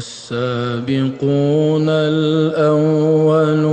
والسابقون الأولون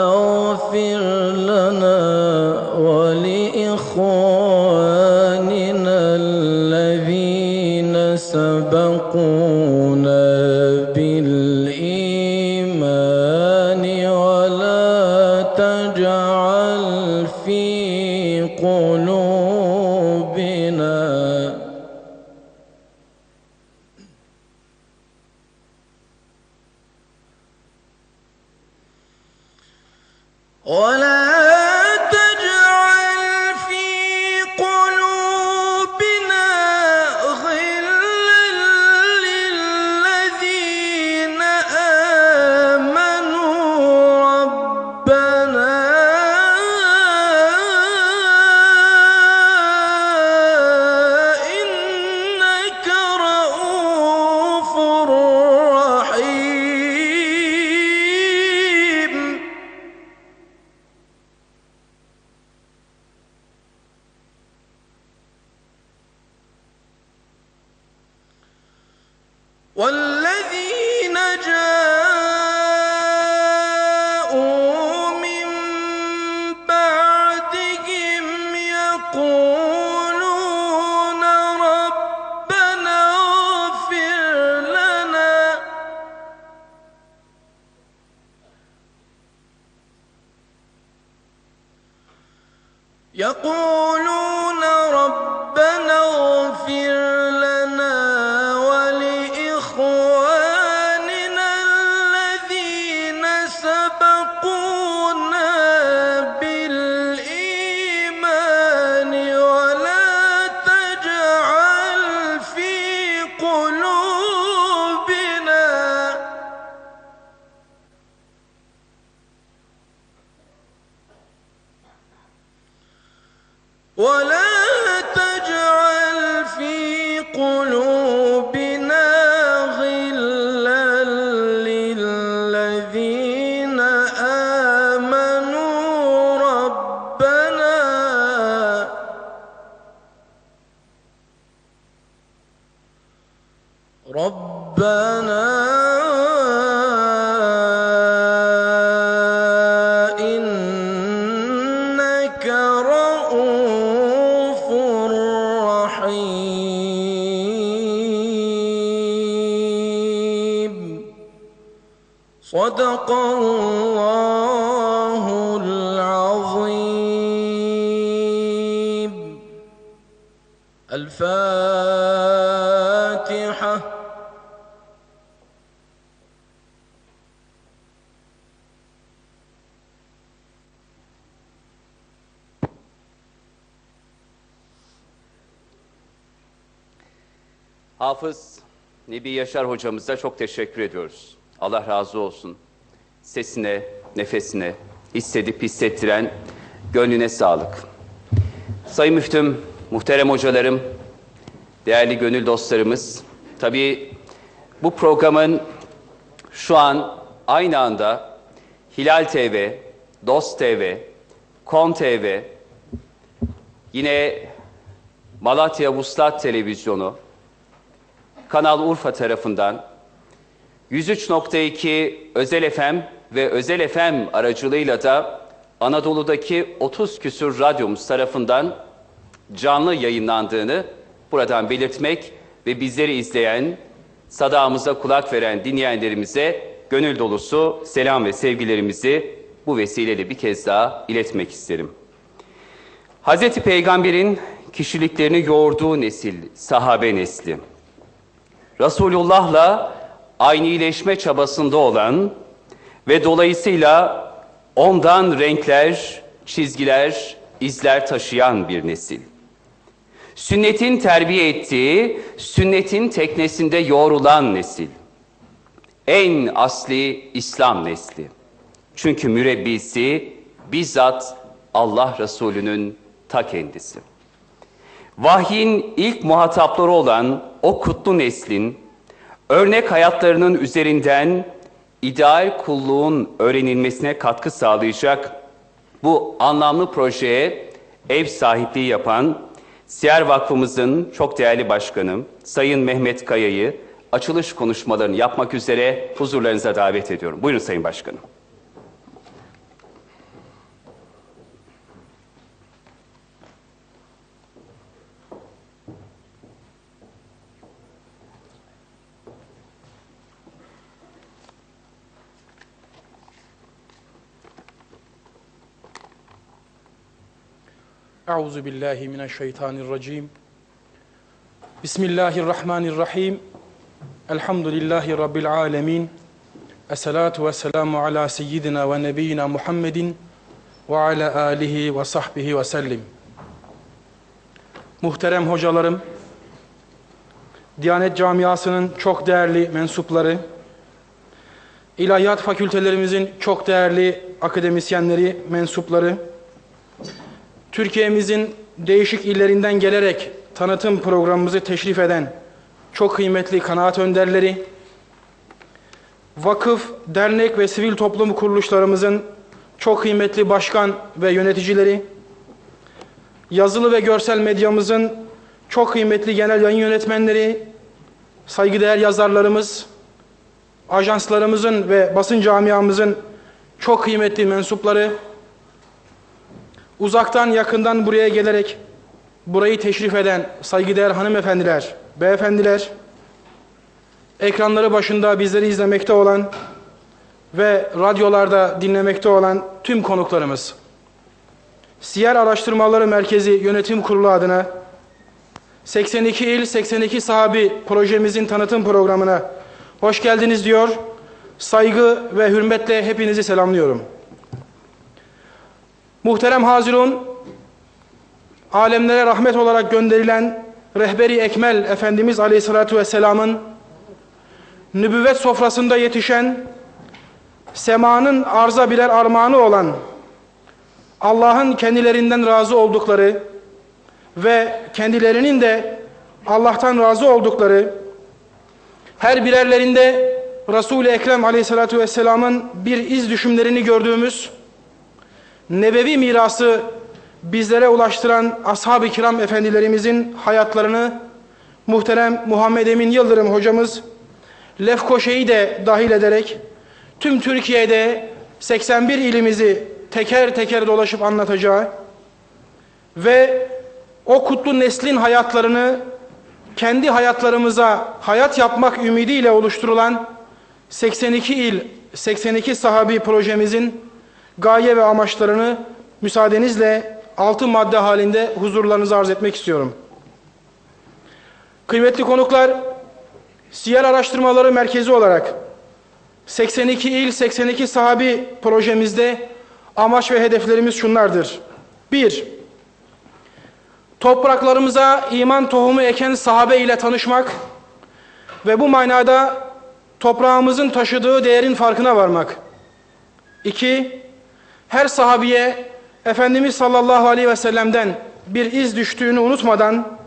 فاغفر لنا Nebi Yaşar hocamıza çok teşekkür ediyoruz. Allah razı olsun. Sesine, nefesine, hissedip hissettiren gönlüne sağlık. Sayın Müftüm, muhterem hocalarım, değerli gönül dostlarımız, tabii bu programın şu an aynı anda Hilal TV, Dost TV, Kon TV, yine Malatya Vuslat Televizyonu, Kanal Urfa tarafından 103.2 Özel FM ve Özel FM aracılığıyla da Anadolu'daki 30 küsür radyomuz tarafından canlı yayınlandığını buradan belirtmek ve bizleri izleyen, sadağımıza kulak veren dinleyenlerimize gönül dolusu selam ve sevgilerimizi bu vesileyle bir kez daha iletmek isterim. Hazreti Peygamber'in kişiliklerini yoğurduğu nesil, sahabe nesli. Resulullah'la aynileşme çabasında olan ve dolayısıyla ondan renkler, çizgiler, izler taşıyan bir nesil. Sünnetin terbiye ettiği, sünnetin teknesinde yoğrulan nesil. En asli İslam nesli. Çünkü mürebbisi bizzat Allah Resulü'nün ta kendisi. Vahyin ilk muhatapları olan o kutlu neslin örnek hayatlarının üzerinden ideal kulluğun öğrenilmesine katkı sağlayacak bu anlamlı projeye ev sahipliği yapan Siyer Vakfımızın çok değerli başkanı Sayın Mehmet Kaya'yı açılış konuşmalarını yapmak üzere huzurlarınıza davet ediyorum. Buyurun Sayın Başkanım. Euzu billahi mineşşeytanirracim. Bismillahirrahmanirrahim. Elhamdülillahi rabbil alamin. Esselatu vesselamu ala seyyidina ve nebiyyina Muhammedin ve ala alihi ve sahbihi ve sellim. Muhterem hocalarım, Diyanet Camiası'nın çok değerli mensupları, İlahiyat fakültelerimizin çok değerli akademisyenleri, mensupları, Türkiye'mizin değişik illerinden gelerek tanıtım programımızı teşrif eden çok kıymetli kanaat önderleri, vakıf, dernek ve sivil toplum kuruluşlarımızın çok kıymetli başkan ve yöneticileri, yazılı ve görsel medyamızın çok kıymetli genel yayın yönetmenleri, saygıdeğer yazarlarımız, ajanslarımızın ve basın camiamızın çok kıymetli mensupları, uzaktan yakından buraya gelerek burayı teşrif eden saygıdeğer hanımefendiler, beyefendiler, ekranları başında bizleri izlemekte olan ve radyolarda dinlemekte olan tüm konuklarımız, Siyer Araştırmaları Merkezi Yönetim Kurulu adına 82 il 82 sahabi projemizin tanıtım programına hoş geldiniz diyor. Saygı ve hürmetle hepinizi selamlıyorum. Muhterem Hazirun, alemlere rahmet olarak gönderilen rehberi Ekmel Efendimiz Aleyhisselatü Vesselam'ın nübüvvet sofrasında yetişen, semanın arza birer armağanı olan, Allah'ın kendilerinden razı oldukları ve kendilerinin de Allah'tan razı oldukları, her birerlerinde Resul-i Ekrem Aleyhisselatü Vesselam'ın bir iz düşümlerini gördüğümüz, nebevi mirası bizlere ulaştıran ashab-ı kiram efendilerimizin hayatlarını muhterem Muhammed Emin Yıldırım hocamız Lefkoşe'yi de dahil ederek tüm Türkiye'de 81 ilimizi teker teker dolaşıp anlatacağı ve o kutlu neslin hayatlarını kendi hayatlarımıza hayat yapmak ümidiyle oluşturulan 82 il, 82 sahabi projemizin gaye ve amaçlarını müsaadenizle altı madde halinde huzurlarınıza arz etmek istiyorum. Kıymetli konuklar, Siyer Araştırmaları Merkezi olarak 82 il, 82 sahabi projemizde amaç ve hedeflerimiz şunlardır. 1. Topraklarımıza iman tohumu eken sahabe ile tanışmak ve bu manada toprağımızın taşıdığı değerin farkına varmak. 2 her sahabiye Efendimiz sallallahu aleyhi ve sellem'den bir iz düştüğünü unutmadan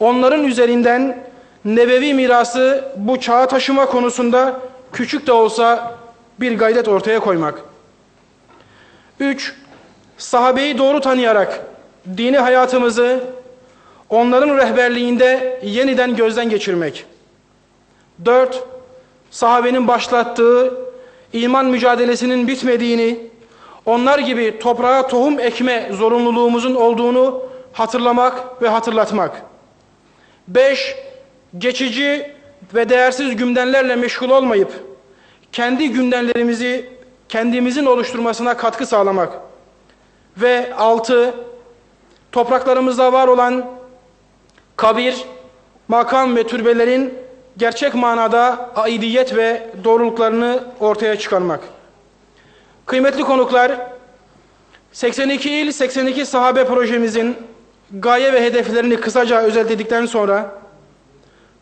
onların üzerinden nebevi mirası bu çağa taşıma konusunda küçük de olsa bir gayret ortaya koymak. 3. Sahabeyi doğru tanıyarak dini hayatımızı onların rehberliğinde yeniden gözden geçirmek. 4. Sahabenin başlattığı iman mücadelesinin bitmediğini, onlar gibi toprağa tohum ekme zorunluluğumuzun olduğunu hatırlamak ve hatırlatmak. 5. Geçici ve değersiz gündemlerle meşgul olmayıp kendi gündemlerimizi kendimizin oluşturmasına katkı sağlamak. Ve 6. Topraklarımızda var olan kabir, makam ve türbelerin gerçek manada aidiyet ve doğruluklarını ortaya çıkarmak. Kıymetli konuklar, 82 il 82 sahabe projemizin gaye ve hedeflerini kısaca özetledikten sonra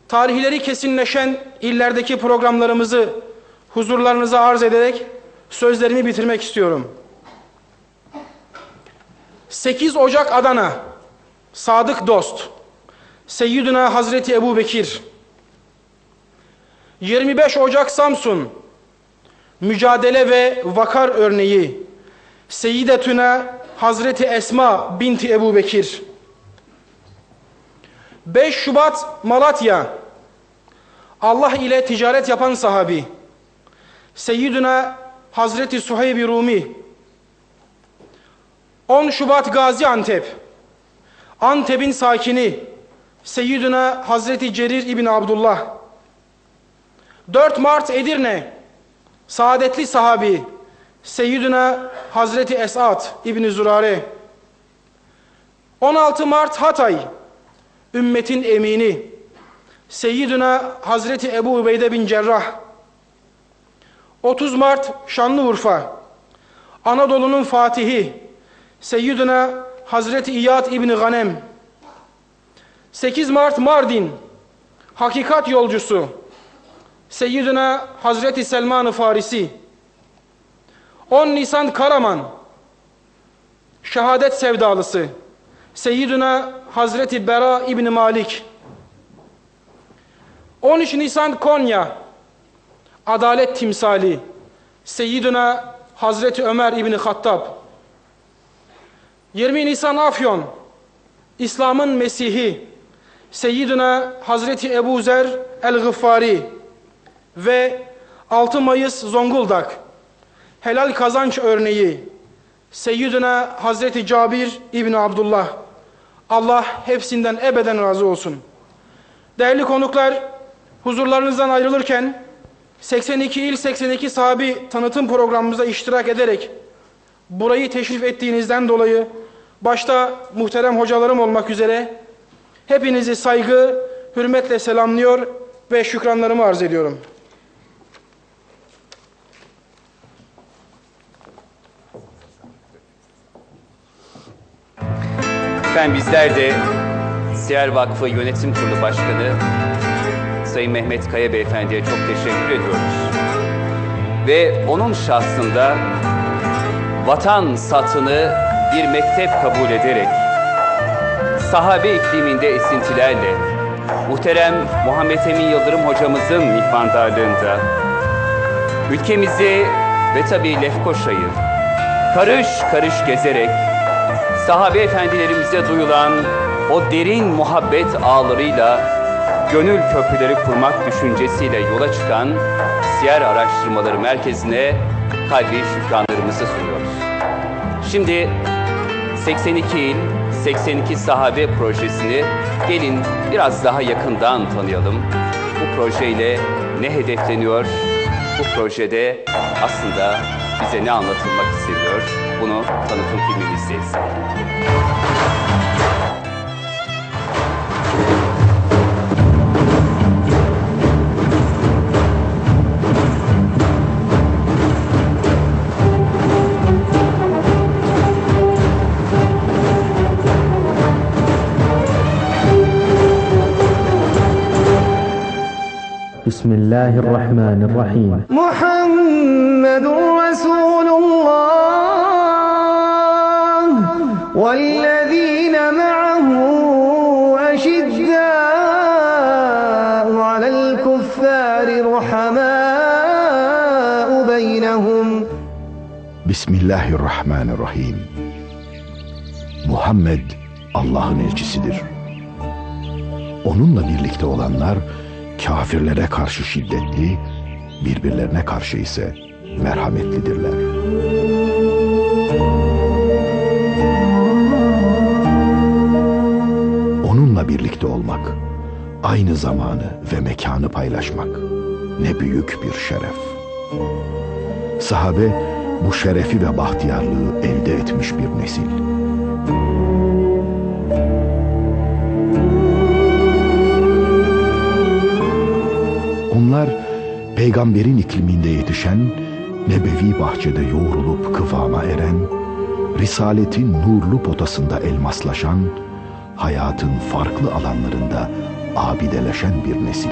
tarihleri kesinleşen illerdeki programlarımızı huzurlarınıza arz ederek sözlerimi bitirmek istiyorum. 8 Ocak Adana Sadık Dost Seyyidina Hazreti Ebu Bekir 25 Ocak Samsun Mücadele ve vakar örneği. Seyyidetüne Hazreti Esma binti Ebu Bekir. 5 Şubat Malatya. Allah ile ticaret yapan sahabi. Seyyidüne Hazreti Suheyb-i Rumi. 10 Şubat Gaziantep Antep'in sakini Seyyidüne Hazreti Cerir İbni Abdullah. 4 Mart Edirne Saadetli sahabi Seyyidüne Hazreti Esat İbni Zürare 16 Mart Hatay Ümmetin emini. Seyyidüne Hazreti Ebu Ubeyde bin Cerrah. 30 Mart Şanlıurfa Anadolu'nun fatihi. Seyyidüne Hazreti İyad İbni Ganem 8 Mart Mardin Hakikat yolcusu Seyyidüne Hazreti Selman-ı Farisi 10 Nisan Karaman Şehadet sevdalısı Seyyidüne Hazreti Bera İbni Malik 13 Nisan Konya Adalet timsali Seyyidüne Hazreti Ömer İbni Hattab 20 Nisan Afyon İslam'ın Mesihi Seyyidüne Hazreti Ebu Zer El-Gıffari ve 6 Mayıs Zonguldak helal kazanç örneği Seyyidüne Hazreti Cabir İbni Abdullah Allah hepsinden ebeden razı olsun. Değerli konuklar, huzurlarınızdan ayrılırken 82 il 82 sahabi tanıtım programımıza iştirak ederek burayı teşrif ettiğinizden dolayı başta muhterem hocalarım olmak üzere hepinizi saygı, hürmetle selamlıyor ve şükranlarımı arz ediyorum. Efendim bizler de Siyer Vakfı Yönetim Kurulu Başkanı Sayın Mehmet Kaya Beyefendi'ye çok teşekkür ediyoruz. Ve onun şahsında vatan satını bir mektep kabul ederek sahabe ikliminde esintilerle muhterem Muhammed Emin Yıldırım hocamızın mihmandarlığında ülkemizi ve tabii Lefkoşa'yı karış karış gezerek sahabe efendilerimize duyulan o derin muhabbet ağlarıyla gönül köprüleri kurmak düşüncesiyle yola çıkan Siyer Araştırmaları Merkezi'ne kalbi şükranlarımızı sunuyoruz. Şimdi 82 il, 82 sahabe projesini gelin biraz daha yakından tanıyalım. Bu projeyle ne hedefleniyor? Bu projede aslında bize ne anlatılmak isteniyor? Bunu tanıtım filmimizdeyiz. بسم الله الرحمن الرحيم. محمد رسول الله والذين معه أشداء على الكفار رحماء بينهم. بسم الله الرحمن الرحيم. محمد Allah'ın elçisidir. Onunla birlikte olanlar, kafirlere karşı şiddetli, birbirlerine karşı ise merhametlidirler. Onunla birlikte olmak, aynı zamanı ve mekanı paylaşmak ne büyük bir şeref. Sahabe bu şerefi ve bahtiyarlığı elde etmiş bir nesil. Onlar peygamberin ikliminde yetişen, nebevi bahçede yoğrulup kıvama eren, risaletin nurlu potasında elmaslaşan, hayatın farklı alanlarında abideleşen bir nesil.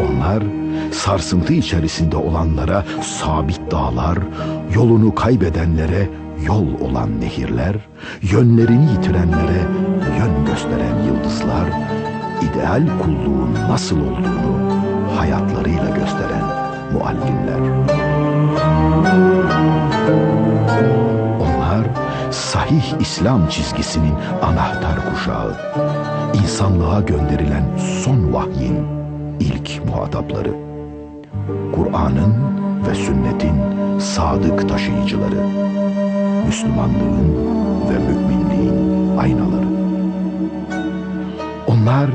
Onlar sarsıntı içerisinde olanlara sabit dağlar, yolunu kaybedenlere yol olan nehirler, yönlerini yitirenlere yön gösteren yıldızlar, ideal kulluğun nasıl olduğunu hayatlarıyla gösteren muallimler. Onlar sahih İslam çizgisinin anahtar kuşağı, insanlığa gönderilen son vahyin ilk muhatapları. Kur'an'ın ve sünnetin sadık taşıyıcıları. Müslümanlığın ve müminliğin aynaları. Onlar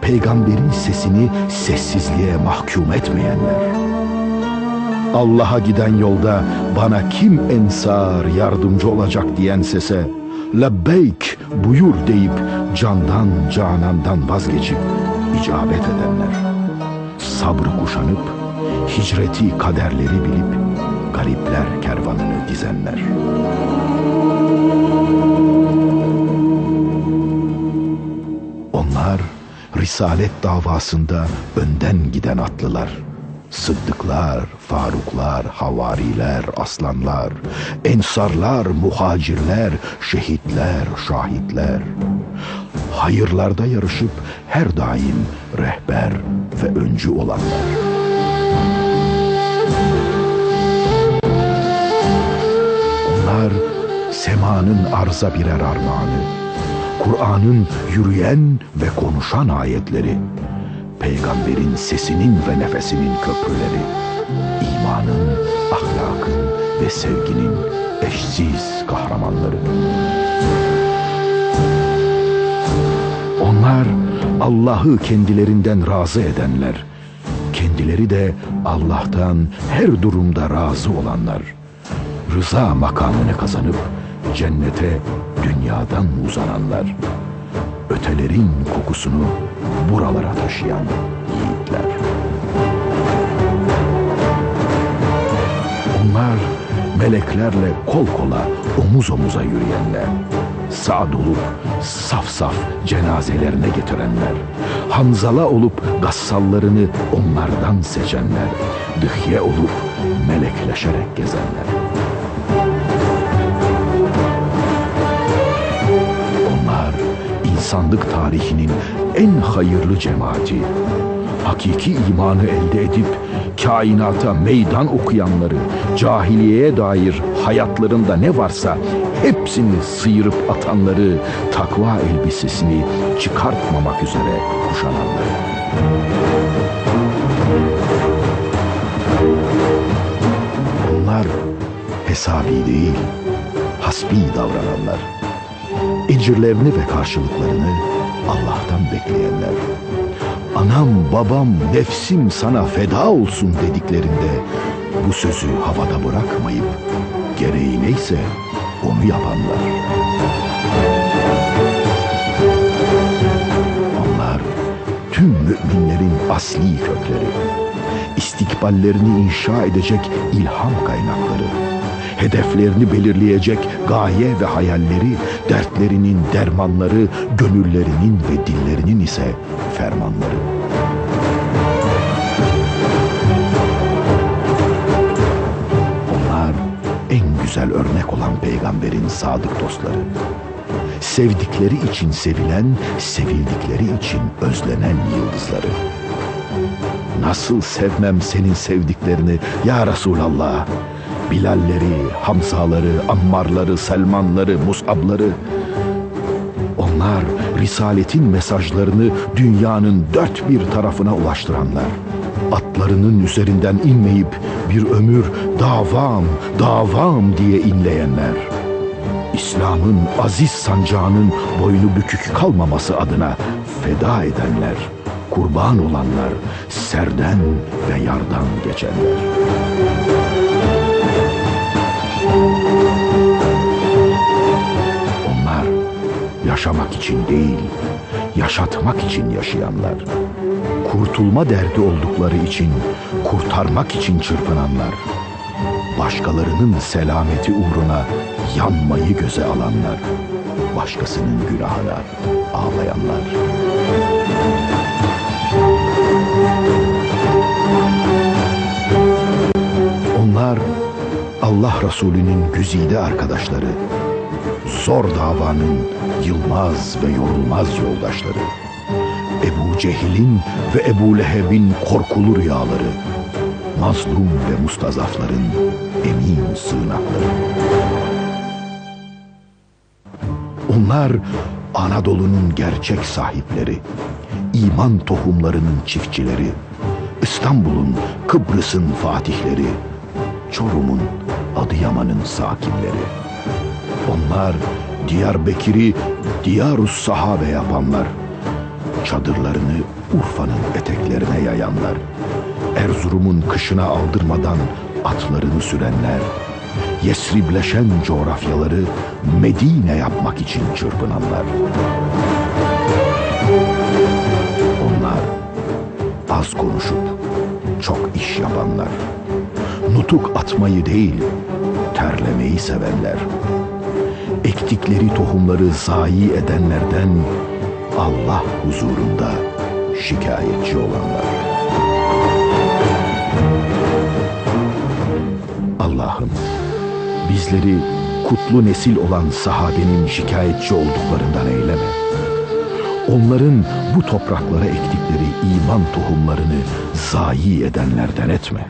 peygamberin sesini sessizliğe mahkum etmeyenler. Allah'a giden yolda bana kim ensar yardımcı olacak diyen sese lebbeyk buyur deyip candan canandan vazgeçip icabet edenler. Sabrı kuşanıp hicreti kaderleri bilip garipler kervanını dizenler. Onlar risalet davasında önden giden atlılar. Sıddıklar, faruklar, havariler, aslanlar, ensarlar, muhacirler, şehitler, şahitler. Hayırlarda yarışıp her daim rehber ve öncü olanlar. Onlar semanın arza birer armağanı, Kur'an'ın yürüyen ve konuşan ayetleri, peygamberin sesinin ve nefesinin köprüleri, imanın, ahlakın ve sevginin eşsiz kahramanları. Onlar Allah'ı kendilerinden razı edenler, kendileri de Allah'tan her durumda razı olanlar, rıza makamını kazanıp cennete dünyadan uzananlar, ötelerin kokusunu buralara taşıyan yiğitler. Onlar meleklerle kol kola, omuz omuza yürüyenler, sağ olup saf saf cenazelerine getirenler, Hanzala olup gassallarını onlardan seçenler, dıhye olup melekleşerek gezenler. İnsanlık tarihinin en hayırlı cemaati, hakiki imanı elde edip kainata meydan okuyanları, cahiliyeye dair hayatlarında ne varsa hepsini sıyırıp atanları, takva elbisesini çıkartmamak üzere kuşananları. Onlar hesabi değil, hasbi davrananlar. Ecirlerini ve karşılıklarını Allah'tan bekleyenler. Anam, babam, nefsim sana feda olsun dediklerinde bu sözü havada bırakmayıp gereği neyse onu yapanlar. Onlar tüm müminlerin asli kökleri, istikballerini inşa edecek ilham kaynakları, hedeflerini belirleyecek gaye ve hayalleri, dertlerinin dermanları, gönüllerinin ve dillerinin ise fermanları. Onlar güzel örnek olan peygamberin sadık dostları. Sevdikleri için sevilen, sevildikleri için özlenen yıldızları. Nasıl sevmem senin sevdiklerini ya Resulallah. Bilalleri, Hamzaları, Ammarları, Selmanları, Musabları. Onlar Risaletin mesajlarını dünyanın dört bir tarafına ulaştıranlar. Atlarının üzerinden inmeyip bir ömür davam, davam diye inleyenler. İslam'ın aziz sancağının boynu bükük kalmaması adına feda edenler, kurban olanlar, serden ve yardan geçenler. Yaşamak için değil, yaşatmak için yaşayanlar. Kurtulma derdi oldukları için, kurtarmak için çırpınanlar. Başkalarının selameti uğruna yanmayı göze alanlar. Başkasının günahına ağlayanlar. Onlar Allah Resulü'nün güzide arkadaşları, zor davanın yılmaz ve yorulmaz yoldaşları, Ebu Cehil'in ve Ebu Leheb'in korkulu rüyaları, mazlum ve mustazafların emin sığınakları. Onlar Anadolu'nun gerçek sahipleri, iman tohumlarının çiftçileri, İstanbul'un, Kıbrıs'ın fatihleri, Çorum'un, Adıyaman'ın sakinleri. Onlar Diyarbekir'i Diyarus Sahabe yapanlar, çadırlarını Urfa'nın eteklerine yayanlar, Erzurum'un kışına aldırmadan atlarını sürenler, Yesribleşen coğrafyaları Medine yapmak için çırpınanlar. Onlar az konuşup çok iş yapanlar. Nutuk atmayı değil, terlemeyi sevenler. Ektikleri tohumları zayi edenlerden Allah huzurunda şikayetçi olanlar. Allah'ım bizleri kutlu nesil olan sahabenin şikayetçi olduklarından eyleme. Onların bu topraklara ektikleri iman tohumlarını zayi edenlerden etme.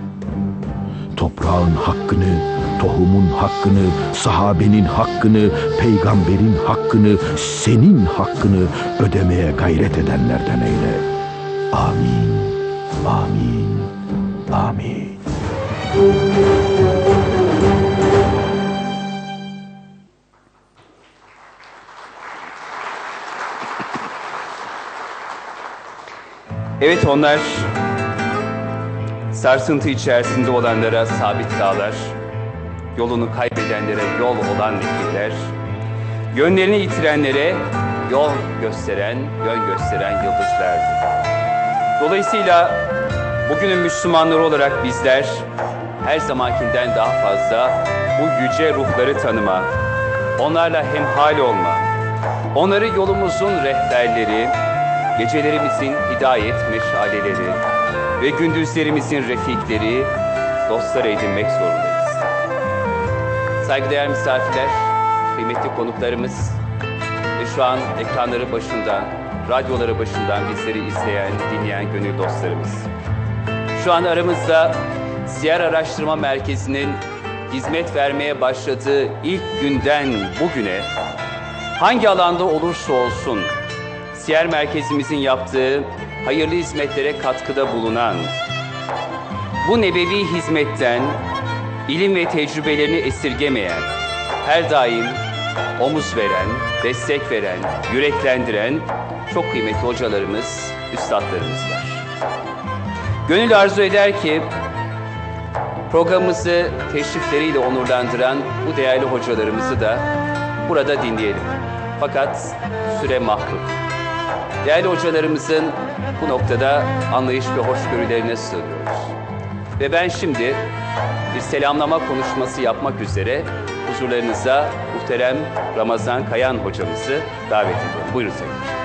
Toprağın hakkını, tohumun hakkını, sahabenin hakkını, peygamberin hakkını, senin hakkını ödemeye gayret edenlerden eyle. Amin, amin, amin. Evet onlar sarsıntı içerisinde olanlara sabit dağlar, yolunu kaybedenlere yol olan nehirler, yönlerini yitirenlere yol gösteren, yön gösteren yıldızlardır. Dolayısıyla bugünün Müslümanları olarak bizler her zamankinden daha fazla bu yüce ruhları tanıma, onlarla hemhal olma, onları yolumuzun rehberleri, gecelerimizin hidayet meşaleleri ve gündüzlerimizin refikleri, dostlar edinmek zorundayız. Saygıdeğer misafirler, kıymetli konuklarımız ve şu an ekranları başından, radyoları başından bizleri izleyen, dinleyen gönül dostlarımız. Şu an aramızda Siyer Araştırma Merkezi'nin hizmet vermeye başladığı ilk günden bugüne hangi alanda olursa olsun Siyer Merkezimizin yaptığı hayırlı hizmetlere katkıda bulunan, bu nebevi hizmetten ilim ve tecrübelerini esirgemeyen, her daim omuz veren, destek veren, yüreklendiren çok kıymetli hocalarımız, üstadlarımız var. Gönül arzu eder ki programımızı teşrifleriyle onurlandıran bu değerli hocalarımızı da burada dinleyelim. Fakat süre mahkum. Değerli hocalarımızın bu noktada anlayış ve hoşgörülerine sığınıyoruz. Ve ben şimdi bir selamlama konuşması yapmak üzere huzurlarınıza muhterem Ramazan Kayan hocamızı davet ediyorum. Buyurun Sayın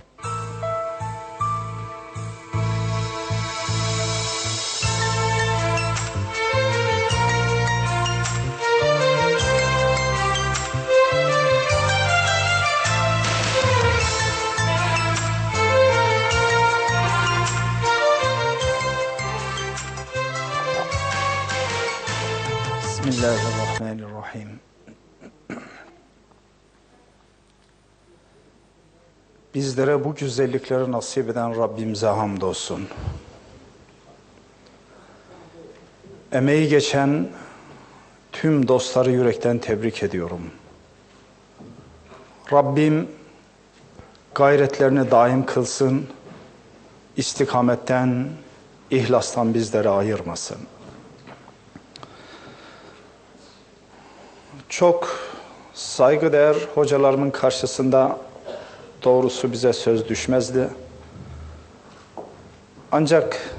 Bizlere bu güzellikleri nasip eden Rabbimize hamdolsun. Emeği geçen tüm dostları yürekten tebrik ediyorum. Rabbim gayretlerini daim kılsın, istikametten, ihlastan bizleri ayırmasın. Çok saygıdeğer hocalarımın karşısında doğrusu bize söz düşmezdi. Ancak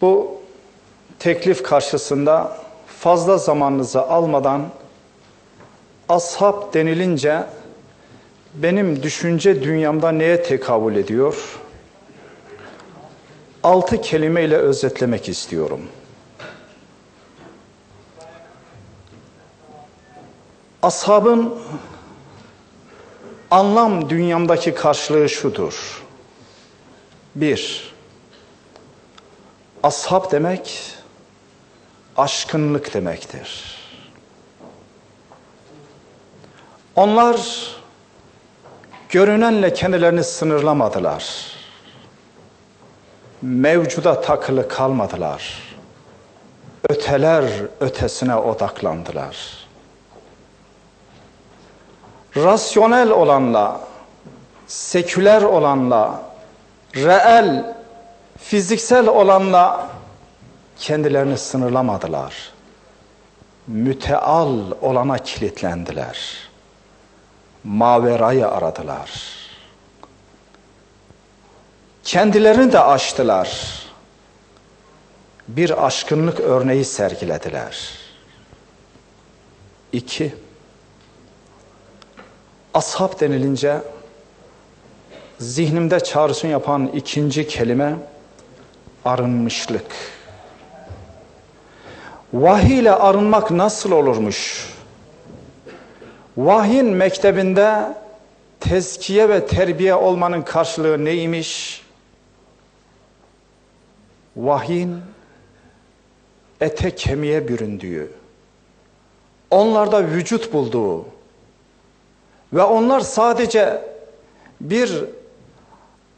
bu teklif karşısında fazla zamanınızı almadan ashab denilince benim düşünce dünyamda neye tekabül ediyor? Altı kelimeyle özetlemek istiyorum. Ashabın anlam dünyamdaki karşılığı şudur. Bir, ashab demek aşkınlık demektir. Onlar görünenle kendilerini sınırlamadılar. Mevcuda takılı kalmadılar. Öteler ötesine odaklandılar. Rasyonel olanla, seküler olanla, reel, fiziksel olanla kendilerini sınırlamadılar. Müteal olana kilitlendiler. Maverayı aradılar. Kendilerini de aştılar. Bir aşkınlık örneği sergilediler. İki, ashab denilince zihnimde çağrısını yapan ikinci kelime arınmışlık. Vahiy ile arınmak nasıl olurmuş? Vahyin mektebinde tezkiye ve terbiye olmanın karşılığı neymiş? Vahyin ete kemiğe büründüğü, onlarda vücut bulduğu ve onlar sadece bir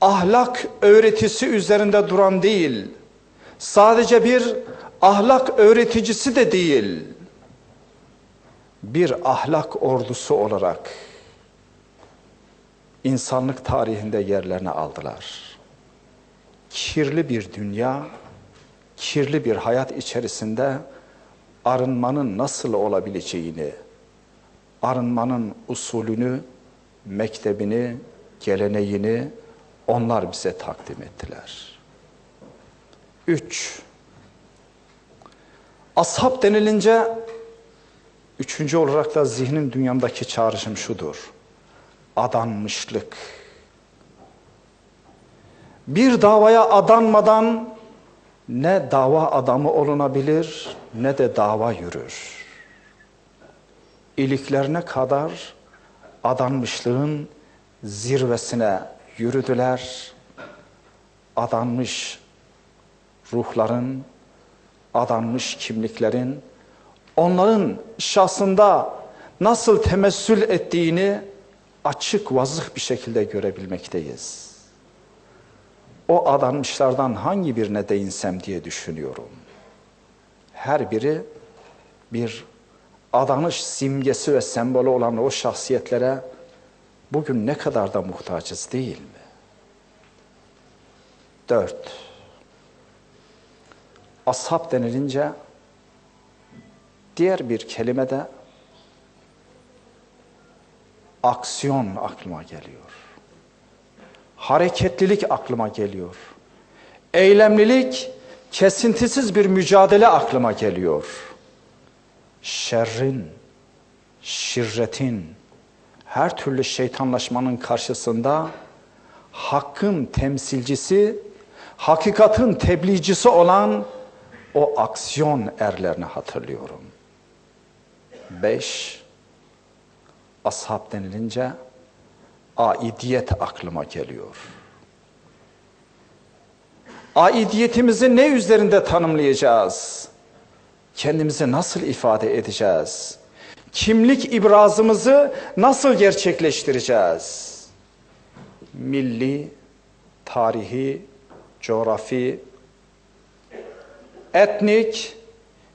ahlak öğretisi üzerinde duran değil, sadece bir ahlak öğreticisi de değil, bir ahlak ordusu olarak insanlık tarihinde yerlerini aldılar. Kirli bir dünya, kirli bir hayat içerisinde arınmanın nasıl olabileceğini, arınmanın usulünü, mektebini, geleneğini onlar bize takdim ettiler. Üç, ashab denilince üçüncü olarak da zihnin dünyamdaki çağrışım şudur. Adanmışlık. Bir davaya adanmadan ne dava adamı olunabilir ne de dava yürür. İliklerine kadar adanmışlığın zirvesine yürüdüler. Adanmış ruhların, adanmış kimliklerin onların şahsında nasıl temessül ettiğini açık vazıh bir şekilde görebilmekteyiz. O adanmışlardan hangi birine değinsem diye düşünüyorum. Her biri bir adanış simgesi ve sembolü olan o şahsiyetlere bugün ne kadar da muhtacız değil mi? Dört. Ashab denilince diğer bir kelime de aksiyon aklıma geliyor. Hareketlilik aklıma geliyor. Eylemlilik, kesintisiz bir mücadele aklıma geliyor. Şerrin, şirretin, her türlü şeytanlaşmanın karşısında hakkın temsilcisi, hakikatin tebliğcisi olan o aksiyon erlerini hatırlıyorum. Beş, ashab denilince aidiyet aklıma geliyor. Aidiyetimizi ne üzerinde tanımlayacağız? Kendimizi nasıl ifade edeceğiz? Kimlik ibrazımızı nasıl gerçekleştireceğiz? Milli, tarihi, coğrafi, etnik,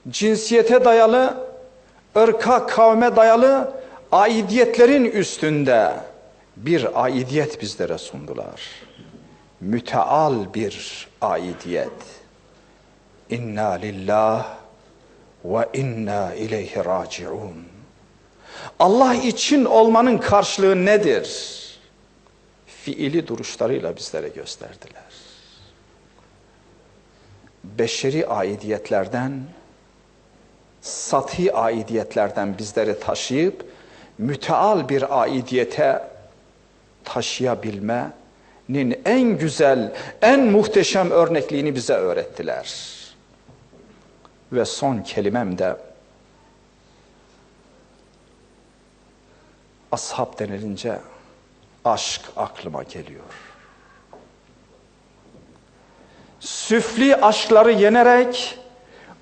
cinsiyete dayalı, ırka, kavme dayalı aidiyetlerin üstünde bir aidiyet bizlere sundular. Müteal bir aidiyet. İnna lillah ve inna ileyhi raciun. Allah için olmanın karşılığı nedir? Fiili duruşlarıyla bizlere gösterdiler. Beşeri aidiyetlerden, sathi aidiyetlerden bizleri taşıyıp müteal bir aidiyete taşıyabilmenin en güzel, en muhteşem örnekliğini bize öğrettiler. Ve son kelimem de ashab denilince aşk aklıma geliyor. Süfli aşkları yenerek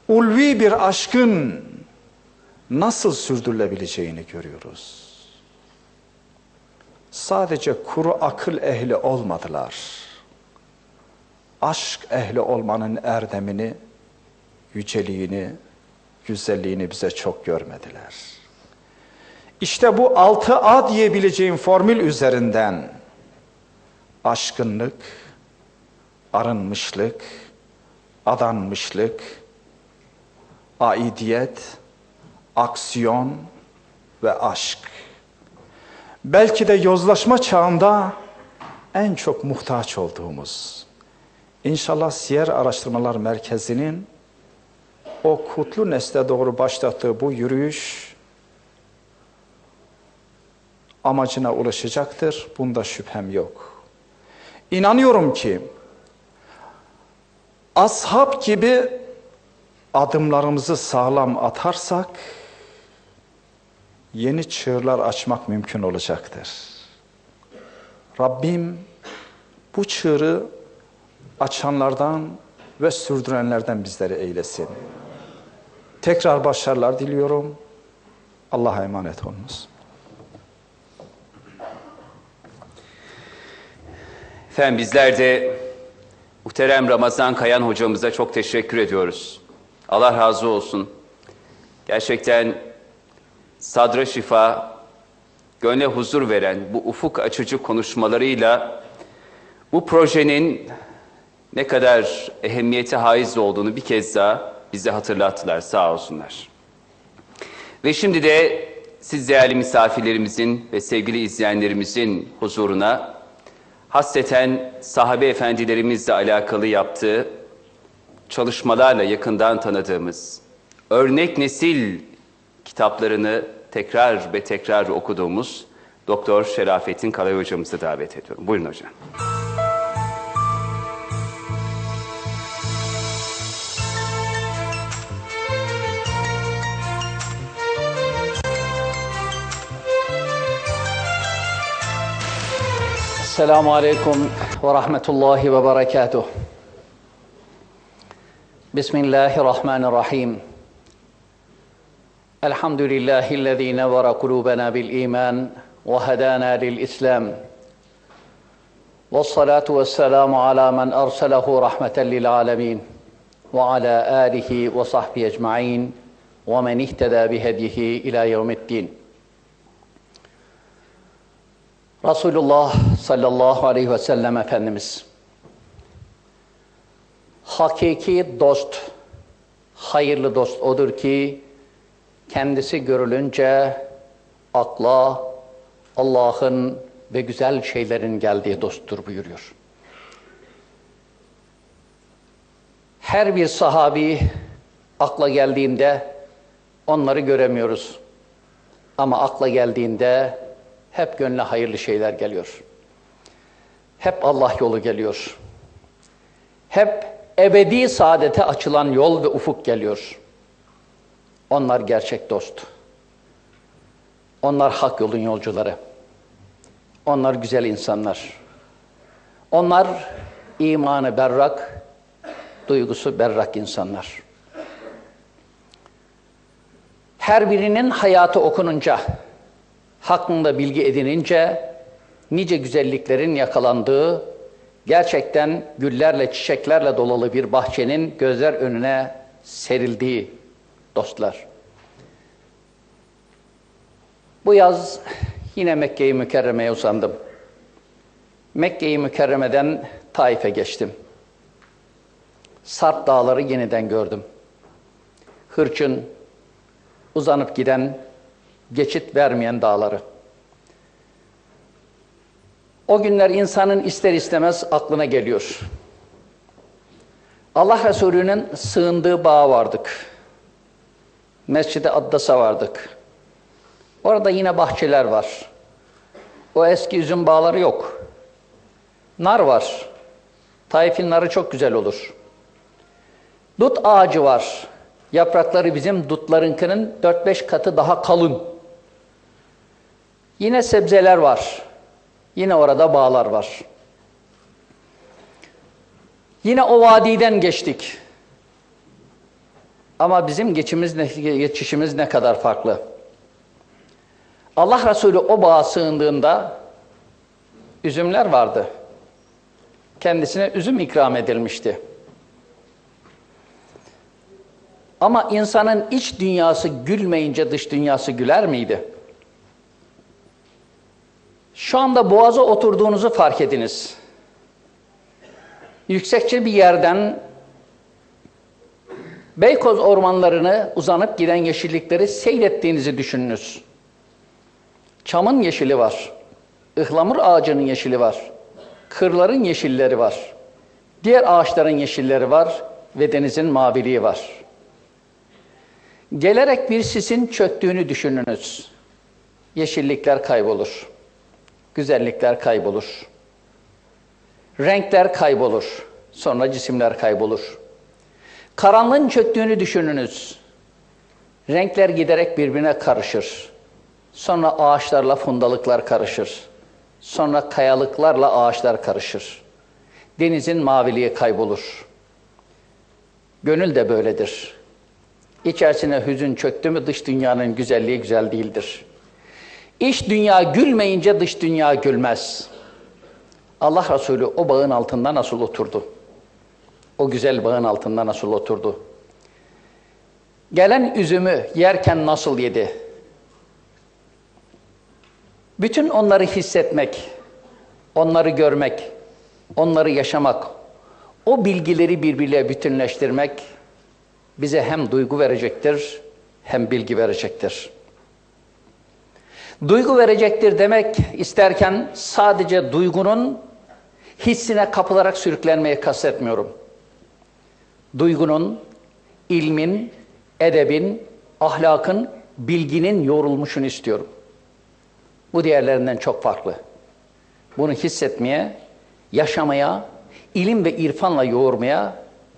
ulvi bir aşkın nasıl sürdürülebileceğini görüyoruz. Sadece kuru akıl ehli olmadılar. Aşk ehli olmanın erdemini, yüceliğini, güzelliğini bize çok görmediler. İşte bu 6A diyebileceğim formül üzerinden aşkınlık, arınmışlık, adanmışlık, aidiyet, aksiyon ve aşk. Belki de yozlaşma çağında en çok muhtaç olduğumuz. İnşallah Siyer Araştırmalar Merkezi'nin o kutlu nesle doğru başlattığı bu yürüyüş amacına ulaşacaktır. Bunda şüphem yok. İnanıyorum ki ashab gibi adımlarımızı sağlam atarsak yeni çığırlar açmak mümkün olacaktır. Rabbim bu çığırı açanlardan ve sürdürenlerden bizleri eylesin. Tekrar başarılar diliyorum. Allah'a emanet olunuz. Efendim bizler de muhterem Ramazan Kayan hocamıza çok teşekkür ediyoruz. Allah razı olsun. Gerçekten sadra şifa, gönle huzur veren bu ufuk açıcı konuşmalarıyla bu projenin ne kadar ehemmiyete haiz olduğunu bir kez daha bize hatırlattılar sağ olsunlar. Ve şimdi de siz değerli misafirlerimizin ve sevgili izleyenlerimizin huzuruna hasreten sahabe efendilerimizle alakalı yaptığı çalışmalarla yakından tanıdığımız örnek nesil kitaplarını tekrar ve tekrar okuduğumuz Doktor Şerafettin Kalay hocamızı davet ediyorum. Buyurun hocam. السلام عليكم ورحمة الله وبركاته. بسم الله الرحمن الرحيم. الحمد لله الذي نور قلوبنا بالإيمان وهدانا للإسلام. والصلاة والسلام على من أرسله رحمة للعالمين وعلى آله وصحبه أجمعين ومن اهتدى بهديه إلى يوم الدين. Resulullah sallallahu aleyhi ve sellem Efendimiz hakiki dost, hayırlı dost odur ki kendisi görülünce akla Allah'ın ve güzel şeylerin geldiği dosttur buyuruyor. Her bir sahabi akla geldiğinde onları göremiyoruz. Ama akla geldiğinde hep gönle hayırlı şeyler geliyor. Hep Allah yolu geliyor. Hep ebedi saadete açılan yol ve ufuk geliyor. Onlar gerçek dost. Onlar hak yolun yolcuları. Onlar güzel insanlar. Onlar imanı berrak, duygusu berrak insanlar. Her birinin hayatı okununca, hakkında bilgi edinince, nice güzelliklerin yakalandığı, gerçekten güllerle, çiçeklerle dolalı bir bahçenin gözler önüne serildiği dostlar. Bu yaz yine Mekke-i Mükerreme'ye uzandım. Mekke-i Mükerreme'den Taif'e geçtim. Sarp dağları yeniden gördüm. Hırçın, uzanıp giden, geçit vermeyen dağları. O günler insanın ister istemez aklına geliyor. Allah Resulü'nün sığındığı bağa vardık. Mescid-i Addas'a vardık. Orada yine bahçeler var. O eski üzüm bağları yok. Nar var. Taif'in narı çok güzel olur. Dut ağacı var. Yaprakları bizim dutlarınkinin 4-5 katı daha kalın. Yine sebzeler var. Yine orada bağlar var. Yine o vadiden geçtik. Ama bizim geçimiz ne, geçişimiz ne kadar farklı. Allah Resulü o bağa sığındığında üzümler vardı. Kendisine üzüm ikram edilmişti. Ama insanın iç dünyası gülmeyince dış dünyası güler miydi? Şu anda boğaza oturduğunuzu fark ediniz. Yüksekçe bir yerden Beykoz ormanlarını uzanıp giden yeşillikleri seyrettiğinizi düşününüz. Çamın yeşili var. ıhlamur ağacının yeşili var. Kırların yeşilleri var. Diğer ağaçların yeşilleri var ve denizin maviliği var. Gelerek bir sisin çöktüğünü düşününüz. Yeşillikler kaybolur. Güzellikler kaybolur. Renkler kaybolur. Sonra cisimler kaybolur. Karanlığın çöktüğünü düşününüz. Renkler giderek birbirine karışır. Sonra ağaçlarla fundalıklar karışır. Sonra kayalıklarla ağaçlar karışır. Denizin maviliği kaybolur. Gönül de böyledir. İçerisine hüzün çöktü mü dış dünyanın güzelliği güzel değildir. İç dünya gülmeyince dış dünya gülmez. Allah Resulü o bağın altında nasıl oturdu? O güzel bağın altında nasıl oturdu? Gelen üzümü yerken nasıl yedi? Bütün onları hissetmek, onları görmek, onları yaşamak, o bilgileri birbiriyle bütünleştirmek bize hem duygu verecektir, hem bilgi verecektir. Duygu verecektir demek isterken sadece duygunun hissine kapılarak sürüklenmeye kastetmiyorum. Duygunun, ilmin, edebin, ahlakın, bilginin yorulmuşunu istiyorum. Bu diğerlerinden çok farklı. Bunu hissetmeye, yaşamaya, ilim ve irfanla yoğurmaya,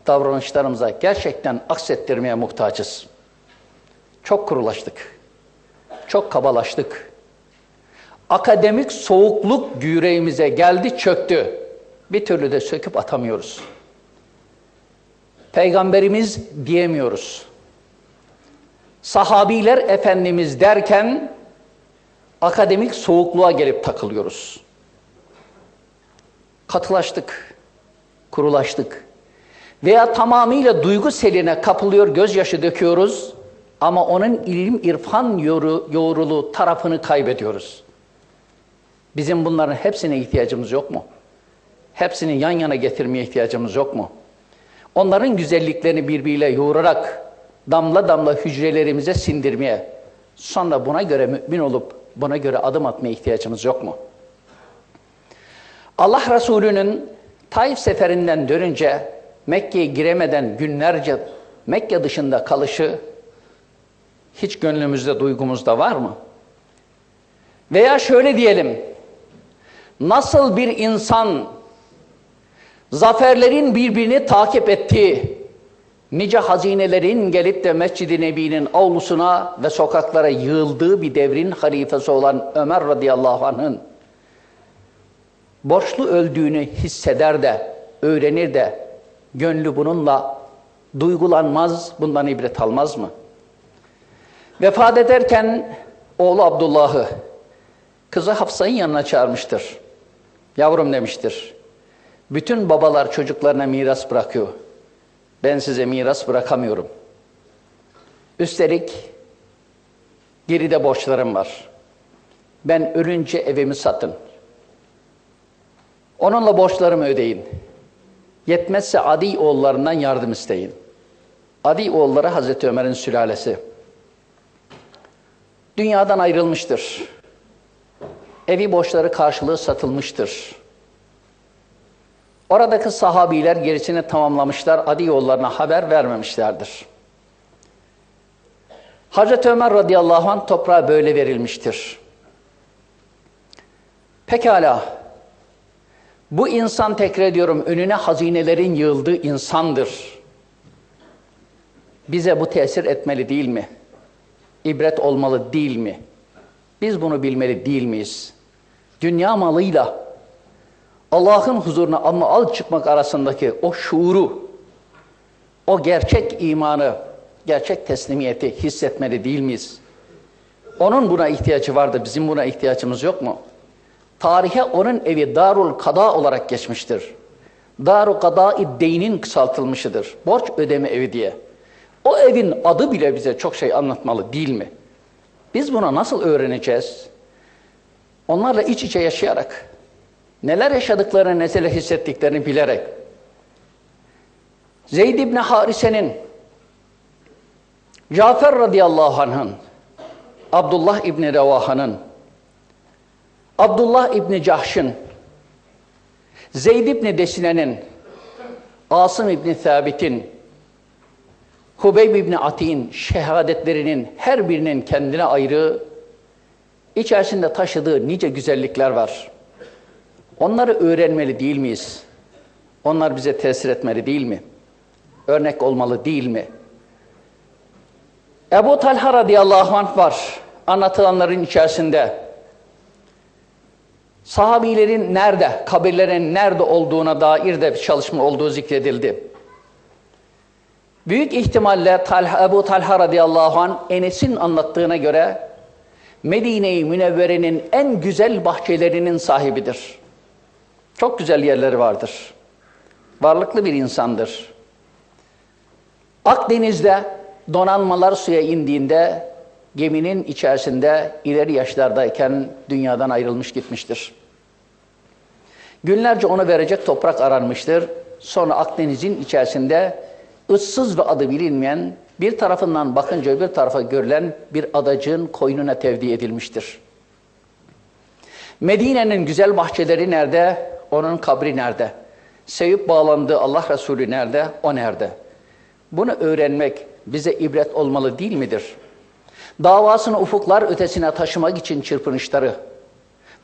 davranışlarımıza gerçekten aksettirmeye muhtaçız. Çok kurulaştık. Çok kabalaştık. Akademik soğukluk yüreğimize geldi, çöktü. Bir türlü de söküp atamıyoruz. Peygamberimiz diyemiyoruz. Sahabiler Efendimiz derken akademik soğukluğa gelip takılıyoruz. Katılaştık, kurulaştık. Veya tamamıyla duygu seline kapılıyor, gözyaşı döküyoruz ama onun ilim, irfan yoğrulu tarafını kaybediyoruz. Bizim bunların hepsine ihtiyacımız yok mu? Hepsini yan yana getirmeye ihtiyacımız yok mu? Onların güzelliklerini birbiriyle yoğurarak damla damla hücrelerimize sindirmeye, sonra buna göre mümin olup buna göre adım atmaya ihtiyacımız yok mu? Allah Resulü'nün Taif seferinden dönünce Mekke'ye giremeden günlerce Mekke dışında kalışı hiç gönlümüzde, duygumuzda var mı? Veya şöyle diyelim, nasıl bir insan zaferlerin birbirini takip ettiği, nice hazinelerin gelip de Mescid-i Nebi'nin avlusuna ve sokaklara yığıldığı bir devrin halifesi olan Ömer radıyallahu anh'ın borçlu öldüğünü hisseder de, öğrenir de Gönlü bununla duygulanmaz, bundan ibret almaz mı? Vefat ederken oğlu Abdullah'ı kızı Hafsa'nın yanına çağırmıştır. Yavrum demiştir. Bütün babalar çocuklarına miras bırakıyor. Ben size miras bırakamıyorum. Üstelik geride borçlarım var. Ben ölünce evimi satın. Onunla borçlarımı ödeyin. Yetmezse Adi oğullarından yardım isteyin. Adi oğulları Hazreti Ömer'in sülalesi. Dünyadan ayrılmıştır. Evi borçları karşılığı satılmıştır. Oradaki sahabiler gerisini tamamlamışlar, Adi yollarına haber vermemişlerdir. Hazreti Ömer radıyallahu anh toprağa böyle verilmiştir. Pekala, bu insan tekrar ediyorum önüne hazinelerin yığıldığı insandır. Bize bu tesir etmeli değil mi? İbret olmalı değil mi? Biz bunu bilmeli değil miyiz? Dünya malıyla Allah'ın huzuruna ama al çıkmak arasındaki o şuuru, o gerçek imanı, gerçek teslimiyeti hissetmeli değil miyiz? Onun buna ihtiyacı vardı, bizim buna ihtiyacımız yok mu? Tarihe onun evi Darul Kada olarak geçmiştir. Darul Kada-i Deyn'in kısaltılmışıdır. Borç ödeme evi diye. O evin adı bile bize çok şey anlatmalı değil mi? Biz buna nasıl öğreneceğiz? Onlarla iç içe yaşayarak, neler yaşadıklarını, neler hissettiklerini bilerek. Zeyd İbni Harise'nin, Cafer radıyallahu anh'ın, Abdullah İbni Revaha'nın, Abdullah İbni Cahş'ın, Zeyd İbni Desine'nin, Asım İbni Thabit'in, Hubeyb İbni Atik'in şehadetlerinin her birinin kendine ayrı, içerisinde taşıdığı nice güzellikler var. Onları öğrenmeli değil miyiz? Onlar bize tesir etmeli değil mi? Örnek olmalı değil mi? Ebu Talha radıyallahu anh var. Anlatılanların içerisinde. Sahabilerin nerede, kabirlerin nerede olduğuna dair de çalışma olduğu zikredildi. Büyük ihtimalle Talha, Ebu Talha radıyallahu anh Enes'in anlattığına göre Medine-i Münevvere'nin en güzel bahçelerinin sahibidir. Çok güzel yerleri vardır. Varlıklı bir insandır. Akdeniz'de donanmalar suya indiğinde geminin içerisinde ileri yaşlardayken dünyadan ayrılmış gitmiştir. Günlerce ona verecek toprak aranmıştır. Sonra Akdeniz'in içerisinde ıssız ve adı bilinmeyen bir tarafından bakınca bir tarafa görülen bir adacığın koynuna tevdi edilmiştir. Medine'nin güzel bahçeleri nerede? Onun kabri nerede? Sevip bağlandığı Allah Resulü nerede? O nerede? Bunu öğrenmek bize ibret olmalı değil midir? Davasını ufuklar ötesine taşımak için çırpınışları,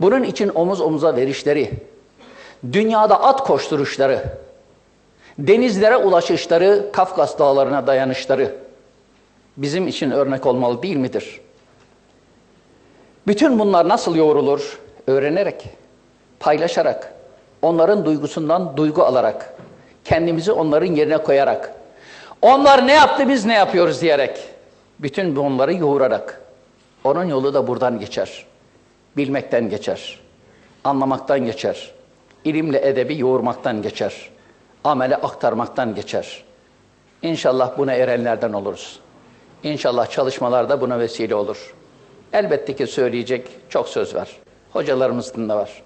bunun için omuz omuza verişleri, dünyada at koşturuşları, denizlere ulaşışları, Kafkas dağlarına dayanışları bizim için örnek olmalı değil midir? Bütün bunlar nasıl yoğrulur? Öğrenerek, paylaşarak, onların duygusundan duygu alarak, kendimizi onların yerine koyarak, onlar ne yaptı biz ne yapıyoruz diyerek, bütün bunları yoğurarak, onun yolu da buradan geçer. Bilmekten geçer, anlamaktan geçer, ilimle edebi yoğurmaktan geçer, amele aktarmaktan geçer. İnşallah buna erenlerden oluruz. İnşallah çalışmalarda buna vesile olur. Elbette ki söyleyecek çok söz var. Hocalarımızın da var.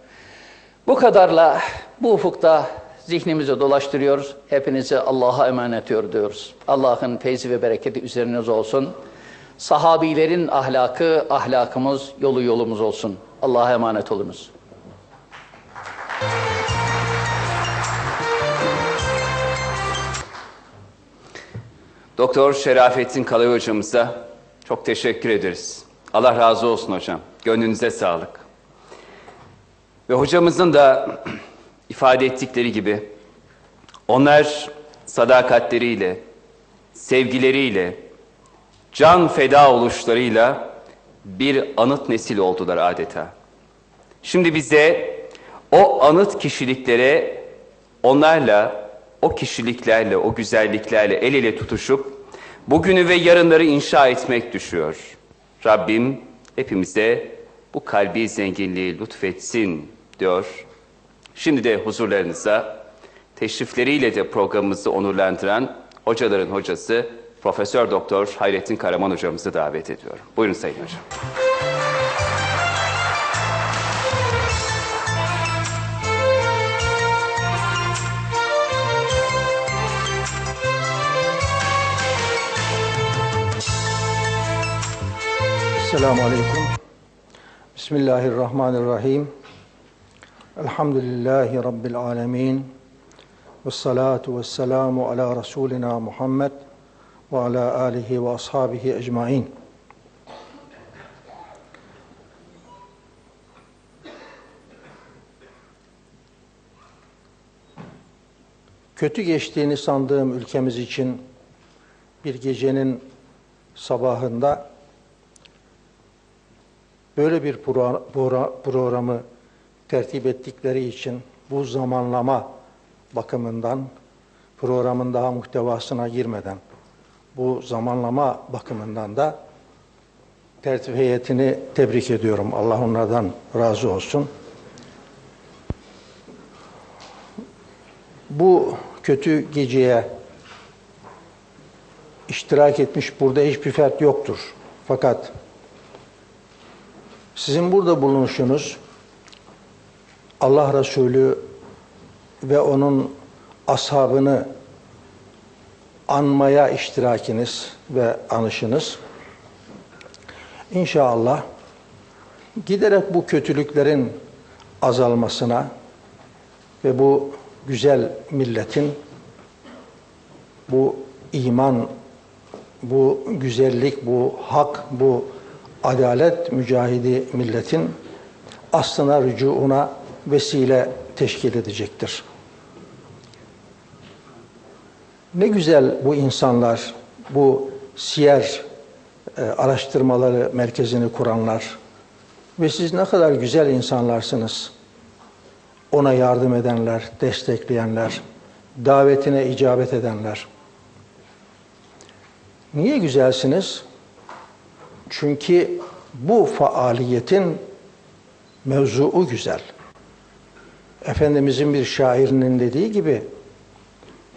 Bu kadarla bu ufukta zihnimizi dolaştırıyoruz. Hepinizi Allah'a emanet diyoruz. Allah'ın feyzi ve bereketi üzeriniz olsun. Sahabilerin ahlakı, ahlakımız, yolu yolumuz olsun. Allah'a emanet olunuz. Doktor Şerafettin Kalay hocamıza çok teşekkür ederiz. Allah razı olsun hocam. Gönlünüze sağlık. Ve hocamızın da ifade ettikleri gibi onlar sadakatleriyle, sevgileriyle, can feda oluşlarıyla bir anıt nesil oldular adeta. Şimdi bize o anıt kişiliklere onlarla o kişiliklerle, o güzelliklerle el ele tutuşup bugünü ve yarınları inşa etmek düşüyor. Rabbim hepimize bu kalbi zenginliği lütfetsin diyor. Şimdi de huzurlarınıza teşrifleriyle de programımızı onurlandıran hocaların hocası Profesör Doktor Hayrettin Karaman hocamızı davet ediyorum. Buyurun Sayın Hocam. Esselamu Aleyküm. Bismillahirrahmanirrahim. Elhamdülillahi Rabbil Alemin. Ve salatu ve selamu ala Resulina Muhammed ve ala alihi ve ashabihi ecmain. Kötü geçtiğini sandığım ülkemiz için bir gecenin sabahında böyle bir pro- pro- programı tertip ettikleri için bu zamanlama bakımından programın daha muhtevasına girmeden bu zamanlama bakımından da tertip heyetini tebrik ediyorum. Allah onlardan razı olsun. Bu kötü geceye iştirak etmiş burada hiçbir fert yoktur. Fakat sizin burada bulunuşunuz Allah Resulü ve onun ashabını anmaya iştirakiniz ve anışınız. İnşallah giderek bu kötülüklerin azalmasına ve bu güzel milletin bu iman, bu güzellik, bu hak, bu adalet mücahidi milletin aslına rücuuna vesile teşkil edecektir. Ne güzel bu insanlar, bu siyer e, araştırmaları merkezini kuranlar ve siz ne kadar güzel insanlarsınız. Ona yardım edenler, destekleyenler, davetine icabet edenler. Niye güzelsiniz? Çünkü bu faaliyetin mevzuu güzel. Efendimizin bir şairinin dediği gibi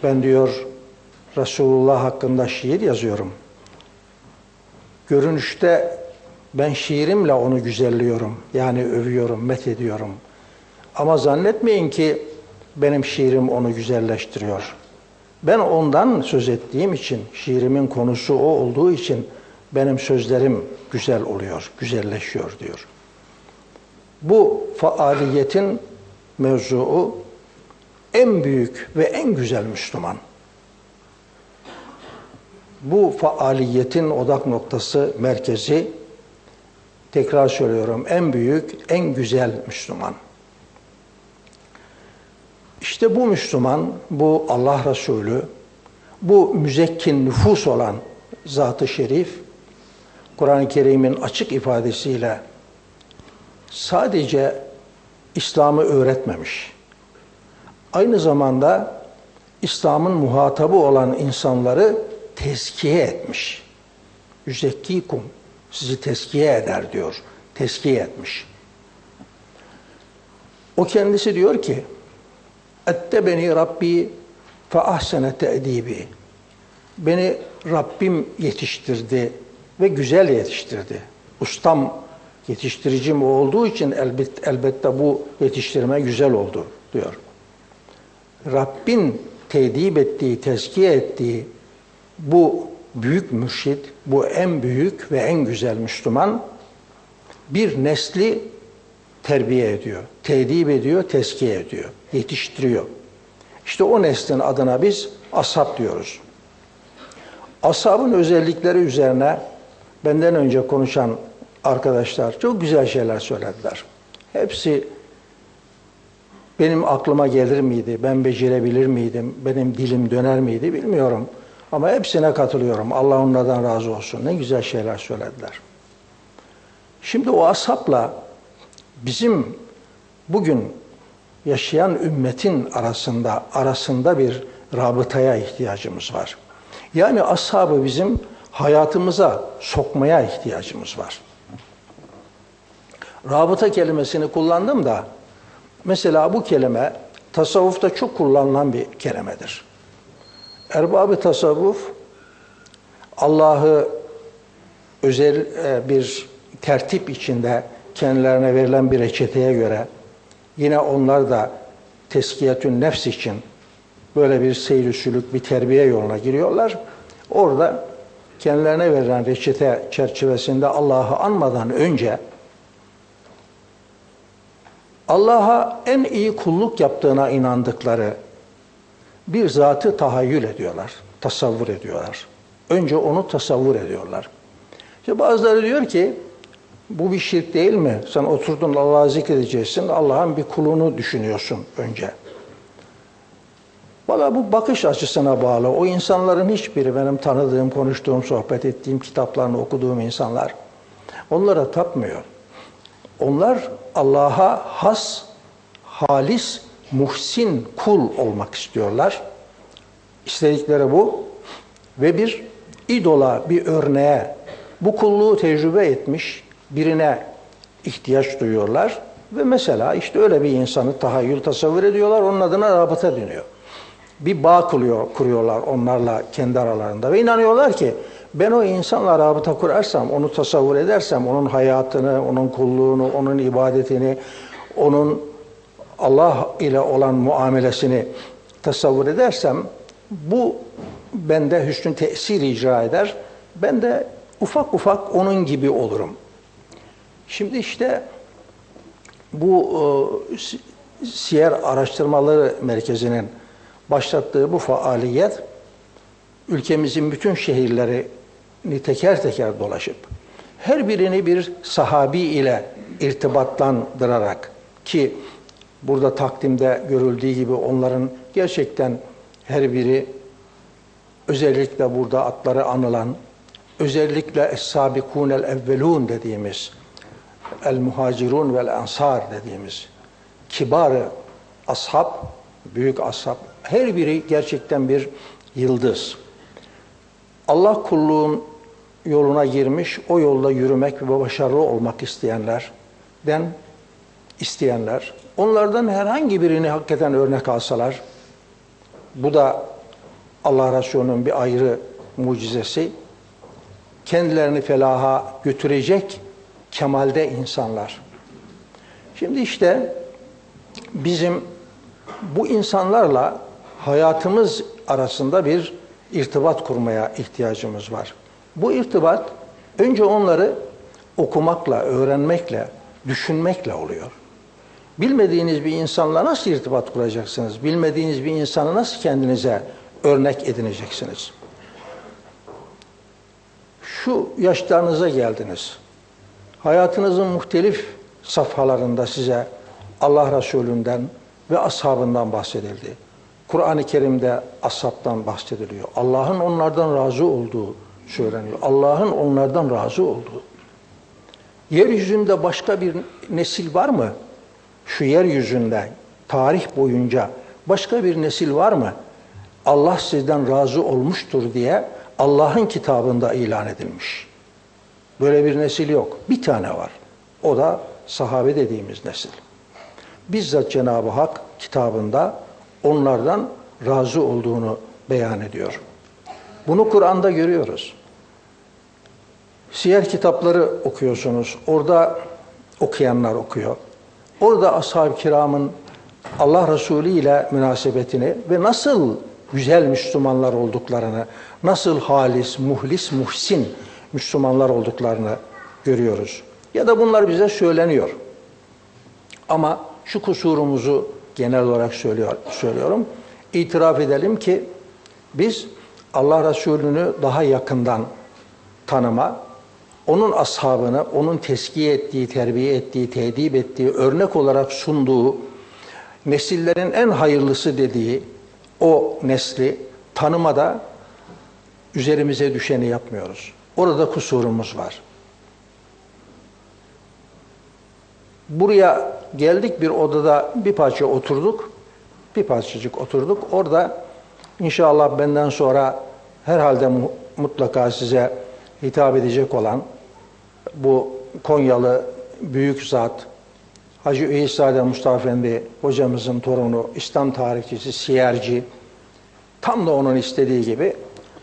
ben diyor Resulullah hakkında şiir yazıyorum. Görünüşte ben şiirimle onu güzelliyorum. Yani övüyorum, met ediyorum. Ama zannetmeyin ki benim şiirim onu güzelleştiriyor. Ben ondan söz ettiğim için, şiirimin konusu o olduğu için benim sözlerim güzel oluyor, güzelleşiyor diyor. Bu faaliyetin mevzuu en büyük ve en güzel Müslüman. Bu faaliyetin odak noktası, merkezi, tekrar söylüyorum, en büyük, en güzel Müslüman. İşte bu Müslüman, bu Allah Resulü, bu müzekkin nüfus olan Zat-ı Şerif, Kur'an-ı Kerim'in açık ifadesiyle sadece İslam'ı öğretmemiş. Aynı zamanda İslam'ın muhatabı olan insanları tezkiye etmiş. Yüzekkikum sizi tezkiye eder diyor. Tezkiye etmiş. O kendisi diyor ki Ettebeni Rabbi fe ahsene te'dibi. Beni Rabbim yetiştirdi ve güzel yetiştirdi. Ustam yetiştiricim o olduğu için elbet, elbette bu yetiştirme güzel oldu diyor. Rabbin tedip ettiği, tezkiye ettiği bu büyük mürşid, bu en büyük ve en güzel Müslüman bir nesli terbiye ediyor, tedip ediyor, tezkiye ediyor, yetiştiriyor. İşte o neslin adına biz ashab diyoruz. Ashabın özellikleri üzerine benden önce konuşan arkadaşlar çok güzel şeyler söylediler. Hepsi benim aklıma gelir miydi, ben becerebilir miydim, benim dilim döner miydi bilmiyorum. Ama hepsine katılıyorum. Allah onlardan razı olsun. Ne güzel şeyler söylediler. Şimdi o asapla bizim bugün yaşayan ümmetin arasında arasında bir rabıtaya ihtiyacımız var. Yani ashabı bizim hayatımıza sokmaya ihtiyacımız var. Rabıta kelimesini kullandım da mesela bu kelime tasavvufta çok kullanılan bir kelimedir. Erbab-ı tasavvuf Allah'ı özel e, bir tertip içinde kendilerine verilen bir reçeteye göre yine onlar da teskiyetün nefs için böyle bir seyir sülük, bir terbiye yoluna giriyorlar. Orada kendilerine verilen reçete çerçevesinde Allah'ı anmadan önce Allah'a en iyi kulluk yaptığına inandıkları bir zatı tahayyül ediyorlar, tasavvur ediyorlar. Önce onu tasavvur ediyorlar. İşte bazıları diyor ki bu bir şirk değil mi? Sen oturdun Allah'ı zikredeceksin, Allah'ın bir kulunu düşünüyorsun önce. Valla bu bakış açısına bağlı. O insanların hiçbiri benim tanıdığım, konuştuğum, sohbet ettiğim, kitaplarını okuduğum insanlar onlara tapmıyor. Onlar Allah'a has, halis, muhsin kul olmak istiyorlar. İstedikleri bu ve bir idola, bir örneğe, bu kulluğu tecrübe etmiş birine ihtiyaç duyuyorlar. Ve mesela işte öyle bir insanı tahayyül tasavvur ediyorlar, onun adına rabıta deniyor. Bir bağ kuruyor, kuruyorlar onlarla kendi aralarında ve inanıyorlar ki ben o insanla rabıta kurarsam, onu tasavvur edersem, onun hayatını, onun kulluğunu, onun ibadetini, onun Allah ile olan muamelesini tasavvur edersem bu bende hüsnü tesir icra eder. Ben de ufak ufak onun gibi olurum. Şimdi işte bu e, Siyer Araştırmaları Merkezi'nin başlattığı bu faaliyet ülkemizin bütün şehirlerini teker teker dolaşıp her birini bir sahabi ile irtibatlandırarak ki burada takdimde görüldüğü gibi onların gerçekten her biri özellikle burada adları anılan özellikle es-sabikûnel evvelûn dediğimiz el muhacirun vel ansar dediğimiz kibar ashab, büyük ashab her biri gerçekten bir yıldız. Allah kulluğun yoluna girmiş, o yolda yürümek ve başarılı olmak isteyenlerden isteyenler, onlardan herhangi birini hakikaten örnek alsalar, bu da Allah Resulü'nün bir ayrı mucizesi, kendilerini felaha götürecek kemalde insanlar. Şimdi işte bizim bu insanlarla hayatımız arasında bir irtibat kurmaya ihtiyacımız var. Bu irtibat önce onları okumakla, öğrenmekle, düşünmekle oluyor. Bilmediğiniz bir insanla nasıl irtibat kuracaksınız? Bilmediğiniz bir insanı nasıl kendinize örnek edineceksiniz? Şu yaşlarınıza geldiniz. Hayatınızın muhtelif safhalarında size Allah Resulü'nden ve ashabından bahsedildi. Kur'an-ı Kerim'de ashabtan bahsediliyor. Allah'ın onlardan razı olduğu söyleniyor. Allah'ın onlardan razı olduğu. Yeryüzünde başka bir nesil var mı? Şu yeryüzünde tarih boyunca başka bir nesil var mı? Allah sizden razı olmuştur diye Allah'ın kitabında ilan edilmiş. Böyle bir nesil yok. Bir tane var. O da sahabe dediğimiz nesil. Bizzat Cenab-ı Hak kitabında onlardan razı olduğunu beyan ediyor. Bunu Kur'an'da görüyoruz. Siyer kitapları okuyorsunuz. Orada okuyanlar okuyor. Orada ashab-ı kiramın Allah Resulü ile münasebetini ve nasıl güzel Müslümanlar olduklarını, nasıl halis, muhlis, muhsin Müslümanlar olduklarını görüyoruz. Ya da bunlar bize söyleniyor. Ama şu kusurumuzu genel olarak söylüyor, söylüyorum. İtiraf edelim ki biz Allah Resulü'nü daha yakından tanıma, onun ashabını, onun teskiye ettiği, terbiye ettiği, tedip ettiği, örnek olarak sunduğu, nesillerin en hayırlısı dediği o nesli tanımada üzerimize düşeni yapmıyoruz. Orada kusurumuz var. Buraya geldik bir odada bir parça oturduk. Bir parçacık oturduk. Orada İnşallah benden sonra herhalde mu- mutlaka size hitap edecek olan bu Konyalı büyük zat Hacı İsa Mustafa Efendi hocamızın torunu, İslam tarihçisi, siyerci, tam da onun istediği gibi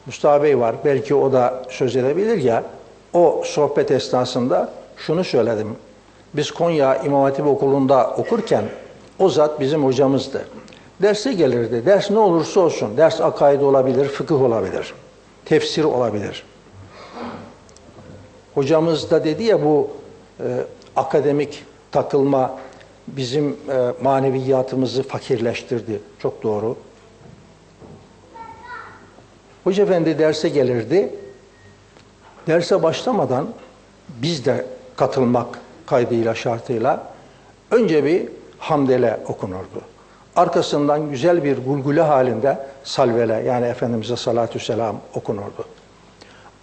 Mustafa Bey var. Belki o da söz edebilir ya. O sohbet esnasında şunu söyledim. Biz Konya İmam Hatip Okulu'nda okurken o zat bizim hocamızdı. Derse gelirdi. Ders ne olursa olsun. Ders akaid olabilir, fıkıh olabilir, tefsir olabilir. Hocamız da dedi ya bu e, akademik takılma bizim e, maneviyatımızı fakirleştirdi. Çok doğru. Hoca efendi derse gelirdi. Derse başlamadan biz de katılmak kaydıyla şartıyla önce bir hamdele okunurdu. Arkasından güzel bir gulgule halinde salvele yani Efendimiz'e salatü selam okunurdu.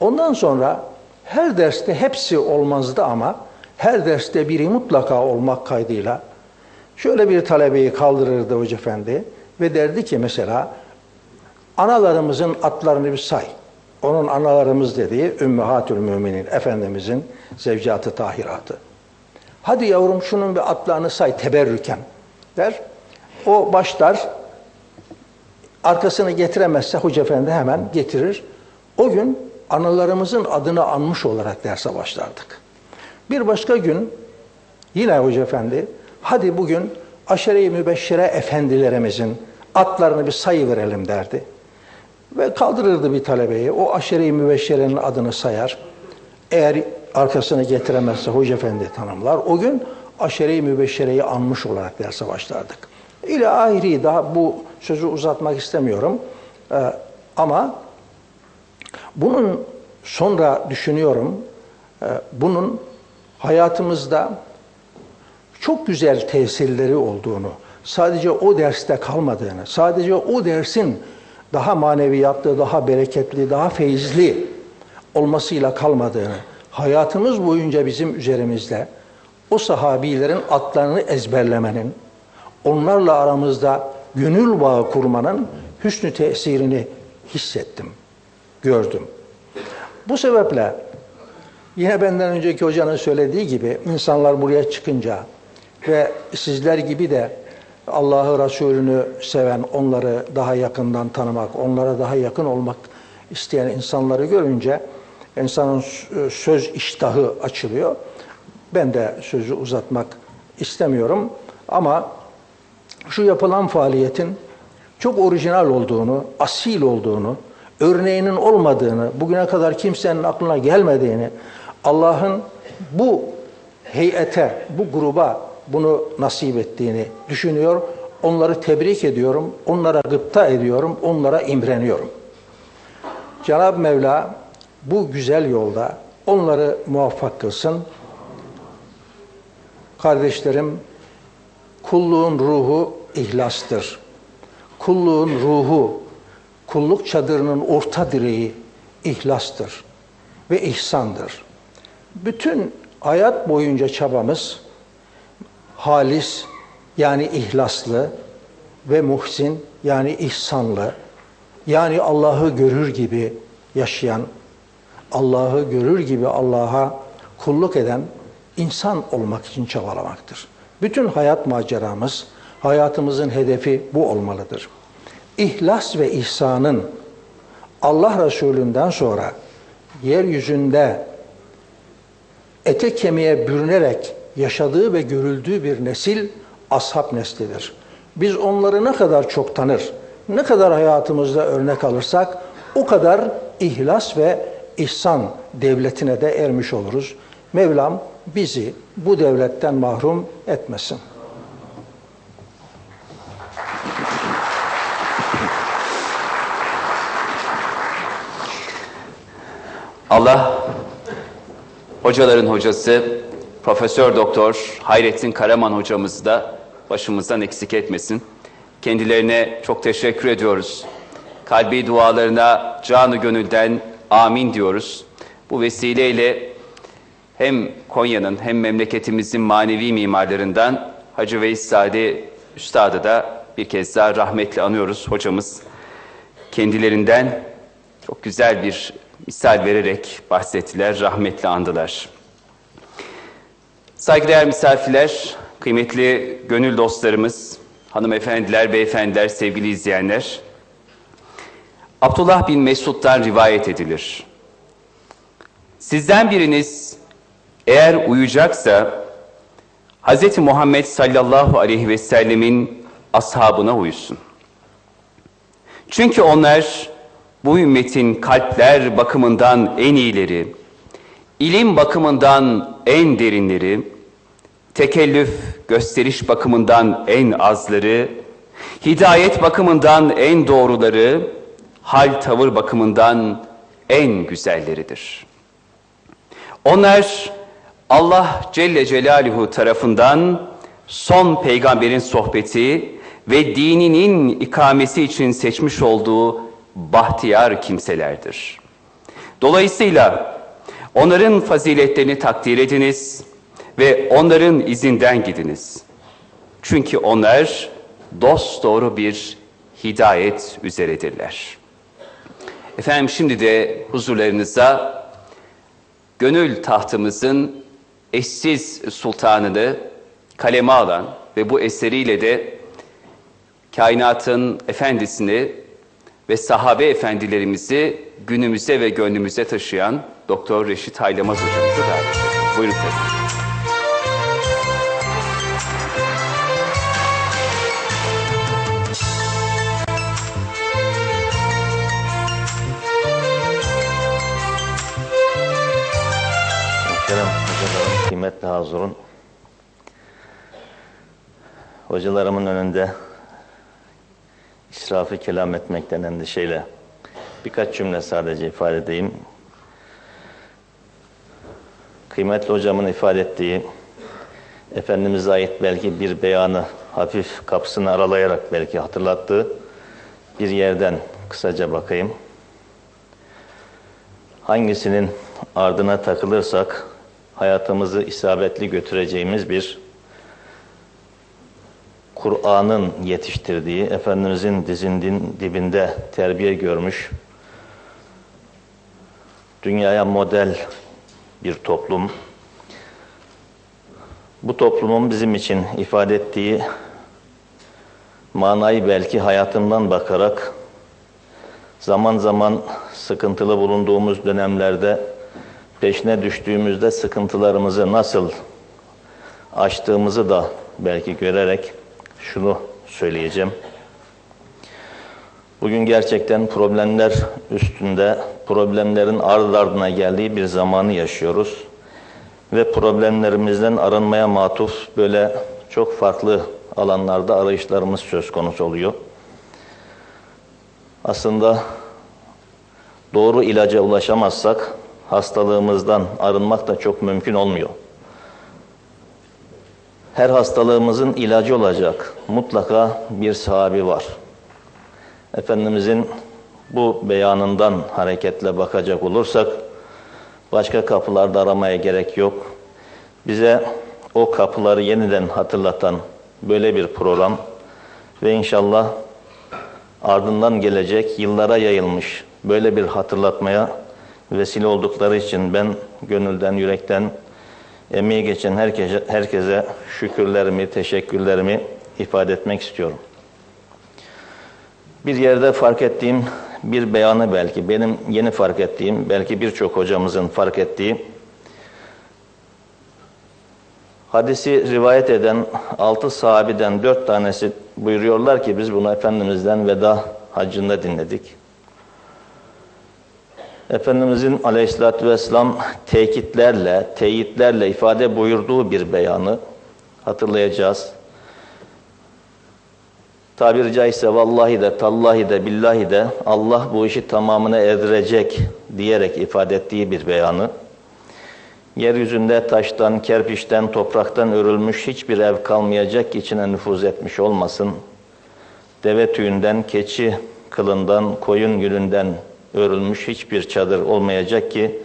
Ondan sonra her derste hepsi olmazdı ama her derste biri mutlaka olmak kaydıyla şöyle bir talebeyi kaldırırdı Hoca Efendi ve derdi ki mesela analarımızın atlarını bir say. Onun analarımız dediği Ümmühatül Müminin, Efendimizin zevcatı tahiratı. Hadi yavrum şunun bir atlarını say teberrüken der. O başlar arkasını getiremezse Hoca Efendi hemen getirir. O gün analarımızın adını anmış olarak derse başlardık. Bir başka gün yine Hoca Efendi hadi bugün aşere-i mübeşşere efendilerimizin atlarını bir sayı verelim derdi. Ve kaldırırdı bir talebeyi. O aşere-i mübeşşerenin adını sayar. Eğer arkasını getiremezse Hoca Efendi tanımlar. O gün aşere-i mübeşşereyi anmış olarak derse başlardık. İle ahiri daha bu sözü uzatmak istemiyorum. Ee, ama bunun sonra düşünüyorum, e, bunun hayatımızda çok güzel tesirleri olduğunu, sadece o derste kalmadığını, sadece o dersin daha maneviyatlı, daha bereketli, daha feyizli olmasıyla kalmadığını, hayatımız boyunca bizim üzerimizde o sahabilerin atlarını ezberlemenin, onlarla aramızda gönül bağı kurmanın hüsnü tesirini hissettim, gördüm. Bu sebeple yine benden önceki hocanın söylediği gibi insanlar buraya çıkınca ve sizler gibi de Allah'ı Resulünü seven, onları daha yakından tanımak, onlara daha yakın olmak isteyen insanları görünce insanın söz iştahı açılıyor. Ben de sözü uzatmak istemiyorum ama şu yapılan faaliyetin çok orijinal olduğunu, asil olduğunu, örneğinin olmadığını, bugüne kadar kimsenin aklına gelmediğini, Allah'ın bu heyete, bu gruba bunu nasip ettiğini düşünüyor. Onları tebrik ediyorum, onlara gıpta ediyorum, onlara imreniyorum. Cenab-ı Mevla bu güzel yolda onları muvaffak kılsın. Kardeşlerim, kulluğun ruhu ihlastır. Kulluğun ruhu, kulluk çadırının orta direği ihlastır ve ihsandır. Bütün hayat boyunca çabamız halis yani ihlaslı ve muhsin yani ihsanlı yani Allah'ı görür gibi yaşayan, Allah'ı görür gibi Allah'a kulluk eden insan olmak için çabalamaktır. Bütün hayat maceramız, hayatımızın hedefi bu olmalıdır. İhlas ve ihsanın Allah Resulü'nden sonra yeryüzünde ete kemiğe bürünerek yaşadığı ve görüldüğü bir nesil ashab neslidir. Biz onları ne kadar çok tanır, ne kadar hayatımızda örnek alırsak o kadar ihlas ve ihsan devletine de ermiş oluruz. Mevlam bizi bu devletten mahrum etmesin. Allah hocaların hocası Profesör Doktor Hayrettin Karaman hocamızı da başımızdan eksik etmesin. Kendilerine çok teşekkür ediyoruz. Kalbi dualarına canı gönülden amin diyoruz. Bu vesileyle hem Konya'nın hem memleketimizin manevi mimarlarından Hacı Veys Sade Üstad'ı da bir kez daha rahmetli anıyoruz hocamız. kendilerinden çok güzel bir misal vererek bahsettiler, rahmetli andılar. Saygıdeğer misafirler, kıymetli gönül dostlarımız, hanımefendiler, beyefendiler, sevgili izleyenler. Abdullah bin Mesud'dan rivayet edilir. Sizden biriniz eğer uyuyacaksa Hz. Muhammed sallallahu aleyhi ve sellemin ashabına uyusun. Çünkü onlar bu ümmetin kalpler bakımından en iyileri, ilim bakımından en derinleri, tekellüf gösteriş bakımından en azları, hidayet bakımından en doğruları, hal tavır bakımından en güzelleridir. Onlar Allah Celle Celaluhu tarafından son peygamberin sohbeti ve dininin ikamesi için seçmiş olduğu bahtiyar kimselerdir. Dolayısıyla onların faziletlerini takdir ediniz ve onların izinden gidiniz. Çünkü onlar dost doğru bir hidayet üzeredirler. Efendim şimdi de huzurlarınıza gönül tahtımızın eşsiz sultanını kaleme alan ve bu eseriyle de kainatın efendisini ve sahabe efendilerimizi günümüze ve gönlümüze taşıyan Doktor Reşit Haylamaz hocamızı ediyorum. Buyurun efendim. Kıymetli hazırın. Hocalarımın önünde israfı kelam etmekten endişeyle birkaç cümle sadece ifade edeyim. Kıymetli hocamın ifade ettiği Efendimiz'e ait belki bir beyanı hafif kapısını aralayarak belki hatırlattığı bir yerden kısaca bakayım. Hangisinin ardına takılırsak hayatımızı isabetli götüreceğimiz bir Kur'an'ın yetiştirdiği, Efendimizin dizinin dibinde terbiye görmüş, dünyaya model bir toplum. Bu toplumun bizim için ifade ettiği manayı belki hayatımdan bakarak zaman zaman sıkıntılı bulunduğumuz dönemlerde peşine düştüğümüzde sıkıntılarımızı nasıl aştığımızı da belki görerek şunu söyleyeceğim. Bugün gerçekten problemler üstünde, problemlerin ard ardına geldiği bir zamanı yaşıyoruz. Ve problemlerimizden arınmaya matuf böyle çok farklı alanlarda arayışlarımız söz konusu oluyor. Aslında doğru ilaca ulaşamazsak hastalığımızdan arınmak da çok mümkün olmuyor. Her hastalığımızın ilacı olacak mutlaka bir sahibi var. Efendimizin bu beyanından hareketle bakacak olursak başka kapılarda aramaya gerek yok. Bize o kapıları yeniden hatırlatan böyle bir program ve inşallah ardından gelecek yıllara yayılmış böyle bir hatırlatmaya vesile oldukları için ben gönülden, yürekten emeği geçen herkese, herkese şükürlerimi, teşekkürlerimi ifade etmek istiyorum. Bir yerde fark ettiğim bir beyanı belki, benim yeni fark ettiğim, belki birçok hocamızın fark ettiği, hadisi rivayet eden altı sahabeden dört tanesi buyuruyorlar ki biz bunu Efendimiz'den veda hacında dinledik. Efendimizin aleyhissalatü vesselam tekitlerle, teyitlerle ifade buyurduğu bir beyanı hatırlayacağız. Tabiri caizse vallahi de, tallahi de, billahi de Allah bu işi tamamına erdirecek diyerek ifade ettiği bir beyanı. Yeryüzünde taştan, kerpiçten, topraktan örülmüş hiçbir ev kalmayacak içine nüfuz etmiş olmasın. Deve tüyünden, keçi kılından, koyun yününden örülmüş hiçbir çadır olmayacak ki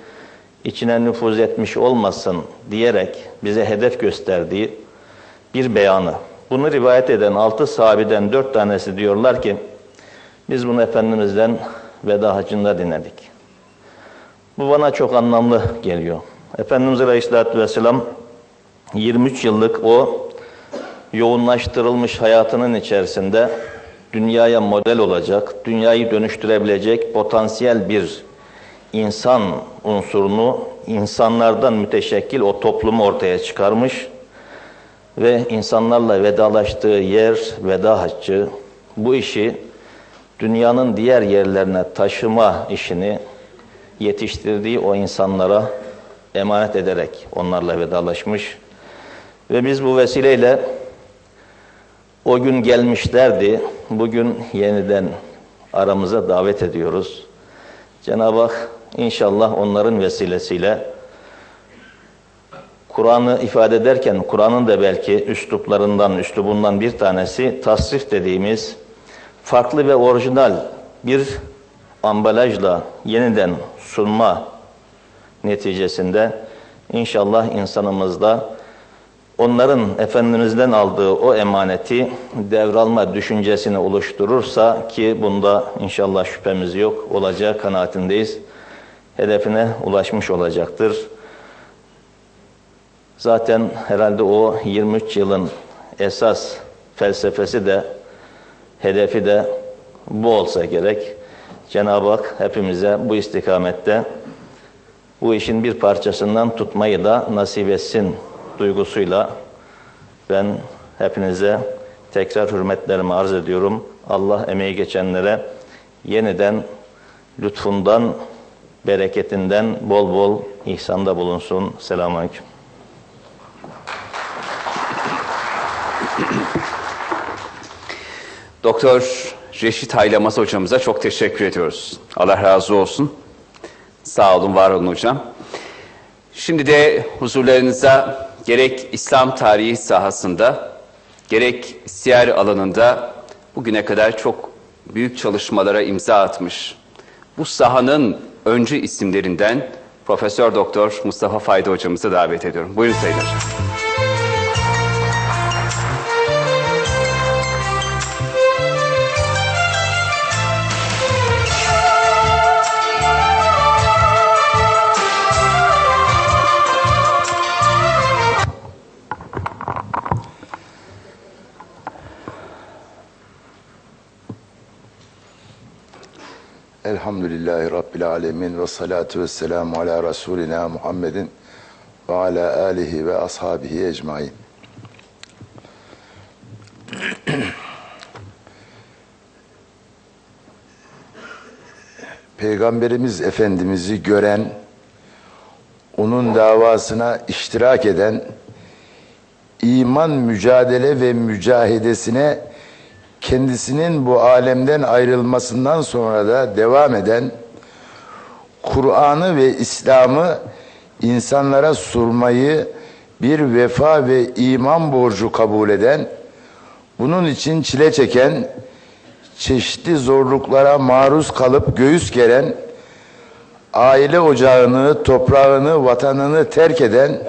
içine nüfuz etmiş olmasın diyerek bize hedef gösterdiği bir beyanı. Bunu rivayet eden altı sahabeden dört tanesi diyorlar ki Biz bunu Efendimiz'den veda hacında dinledik. Bu bana çok anlamlı geliyor. Efendimiz Aleyhisselatü Vesselam 23 yıllık o yoğunlaştırılmış hayatının içerisinde dünyaya model olacak, dünyayı dönüştürebilecek potansiyel bir insan unsurunu insanlardan müteşekkil o toplumu ortaya çıkarmış ve insanlarla vedalaştığı yer veda haccı bu işi dünyanın diğer yerlerine taşıma işini yetiştirdiği o insanlara emanet ederek onlarla vedalaşmış ve biz bu vesileyle o gün gelmişlerdi. Bugün yeniden aramıza davet ediyoruz. Cenab-ı Hak inşallah onların vesilesiyle Kur'an'ı ifade ederken Kur'an'ın da belki üsluplarından, üslubundan bir tanesi tasrif dediğimiz farklı ve orijinal bir ambalajla yeniden sunma neticesinde inşallah insanımızda onların Efendimiz'den aldığı o emaneti devralma düşüncesini oluşturursa ki bunda inşallah şüphemiz yok olacağı kanaatindeyiz. Hedefine ulaşmış olacaktır. Zaten herhalde o 23 yılın esas felsefesi de hedefi de bu olsa gerek. Cenab-ı Hak hepimize bu istikamette bu işin bir parçasından tutmayı da nasip etsin duygusuyla ben hepinize tekrar hürmetlerimi arz ediyorum. Allah emeği geçenlere yeniden lütfundan, bereketinden bol bol ihsanda bulunsun. Selamun Aleyküm. Doktor Reşit Haylamaz hocamıza çok teşekkür ediyoruz. Allah razı olsun. Sağ olun, var olun hocam. Şimdi de huzurlarınıza gerek İslam tarihi sahasında, gerek siyer alanında bugüne kadar çok büyük çalışmalara imza atmış. Bu sahanın öncü isimlerinden Profesör Doktor Mustafa Fayda hocamızı davet ediyorum. Buyurun Sayın Hocam. Elhamdülillahi Rabbil Alemin ve salatu ve selamu ala Resulina Muhammedin ve ala alihi ve ashabihi ecmain. Peygamberimiz Efendimiz'i gören, onun davasına iştirak eden, iman mücadele ve mücahedesine kendisinin bu alemden ayrılmasından sonra da devam eden Kur'an'ı ve İslam'ı insanlara sunmayı bir vefa ve iman borcu kabul eden, bunun için çile çeken, çeşitli zorluklara maruz kalıp göğüs geren, aile ocağını, toprağını, vatanını terk eden,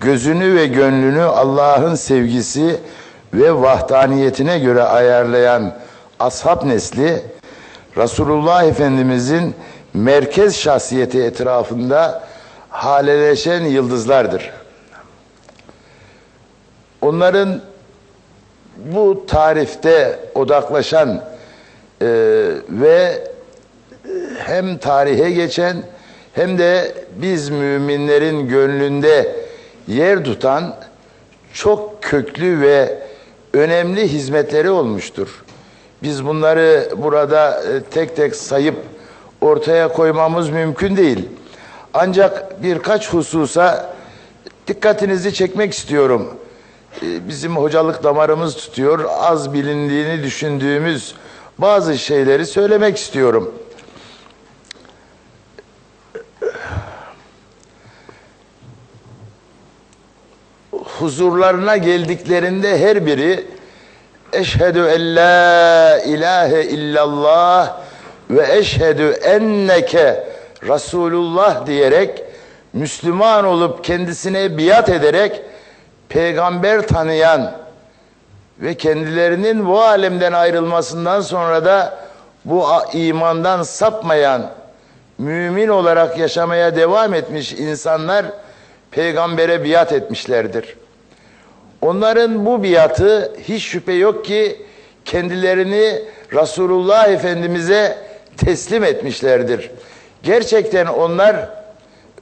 gözünü ve gönlünü Allah'ın sevgisi ve vahdaniyetine göre ayarlayan ashab nesli Resulullah Efendimizin merkez şahsiyeti etrafında haleleşen yıldızlardır. Onların bu tarifte odaklaşan e, ve hem tarihe geçen hem de biz müminlerin gönlünde yer tutan çok köklü ve önemli hizmetleri olmuştur. Biz bunları burada e, tek tek sayıp ortaya koymamız mümkün değil. Ancak birkaç hususa dikkatinizi çekmek istiyorum. E, Bizim hocalık damarımız tutuyor. Az bilindiğini düşündüğümüz bazı şeyleri söylemek istiyorum. Huzurlarına geldiklerinde her biri eşhedü en la ilahe illallah ve eşhedü enneke Resulullah diyerek Müslüman olup kendisine biat ederek peygamber tanıyan ve kendilerinin bu alemden ayrılmasından sonra da bu imandan sapmayan mümin olarak yaşamaya devam etmiş insanlar peygambere biat etmişlerdir. Onların bu biatı hiç şüphe yok ki kendilerini Resulullah Efendimiz'e teslim etmişlerdir. Gerçekten onlar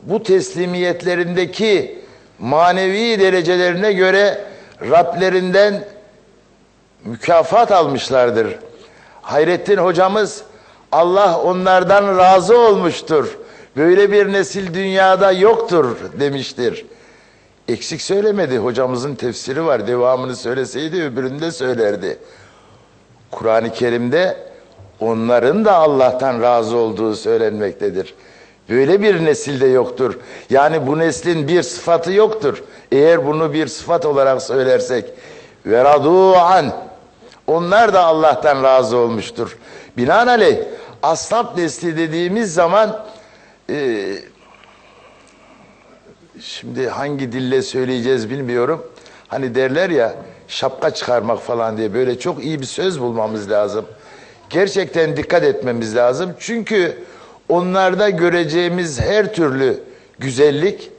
bu teslimiyetlerindeki manevi derecelerine göre Rablerinden mükafat almışlardır. Hayrettin hocamız Allah onlardan razı olmuştur. Böyle bir nesil dünyada yoktur demiştir. Eksik söylemedi. Hocamızın tefsiri var. Devamını söyleseydi öbürünü de söylerdi. Kur'an-ı Kerim'de onların da Allah'tan razı olduğu söylenmektedir. Böyle bir nesilde yoktur. Yani bu neslin bir sıfatı yoktur. Eğer bunu bir sıfat olarak söylersek ve an onlar da Allah'tan razı olmuştur. Binaenaleyh ashab nesli dediğimiz zaman e, şimdi hangi dille söyleyeceğiz bilmiyorum. Hani derler ya şapka çıkarmak falan diye böyle çok iyi bir söz bulmamız lazım. Gerçekten dikkat etmemiz lazım. Çünkü onlarda göreceğimiz her türlü güzellik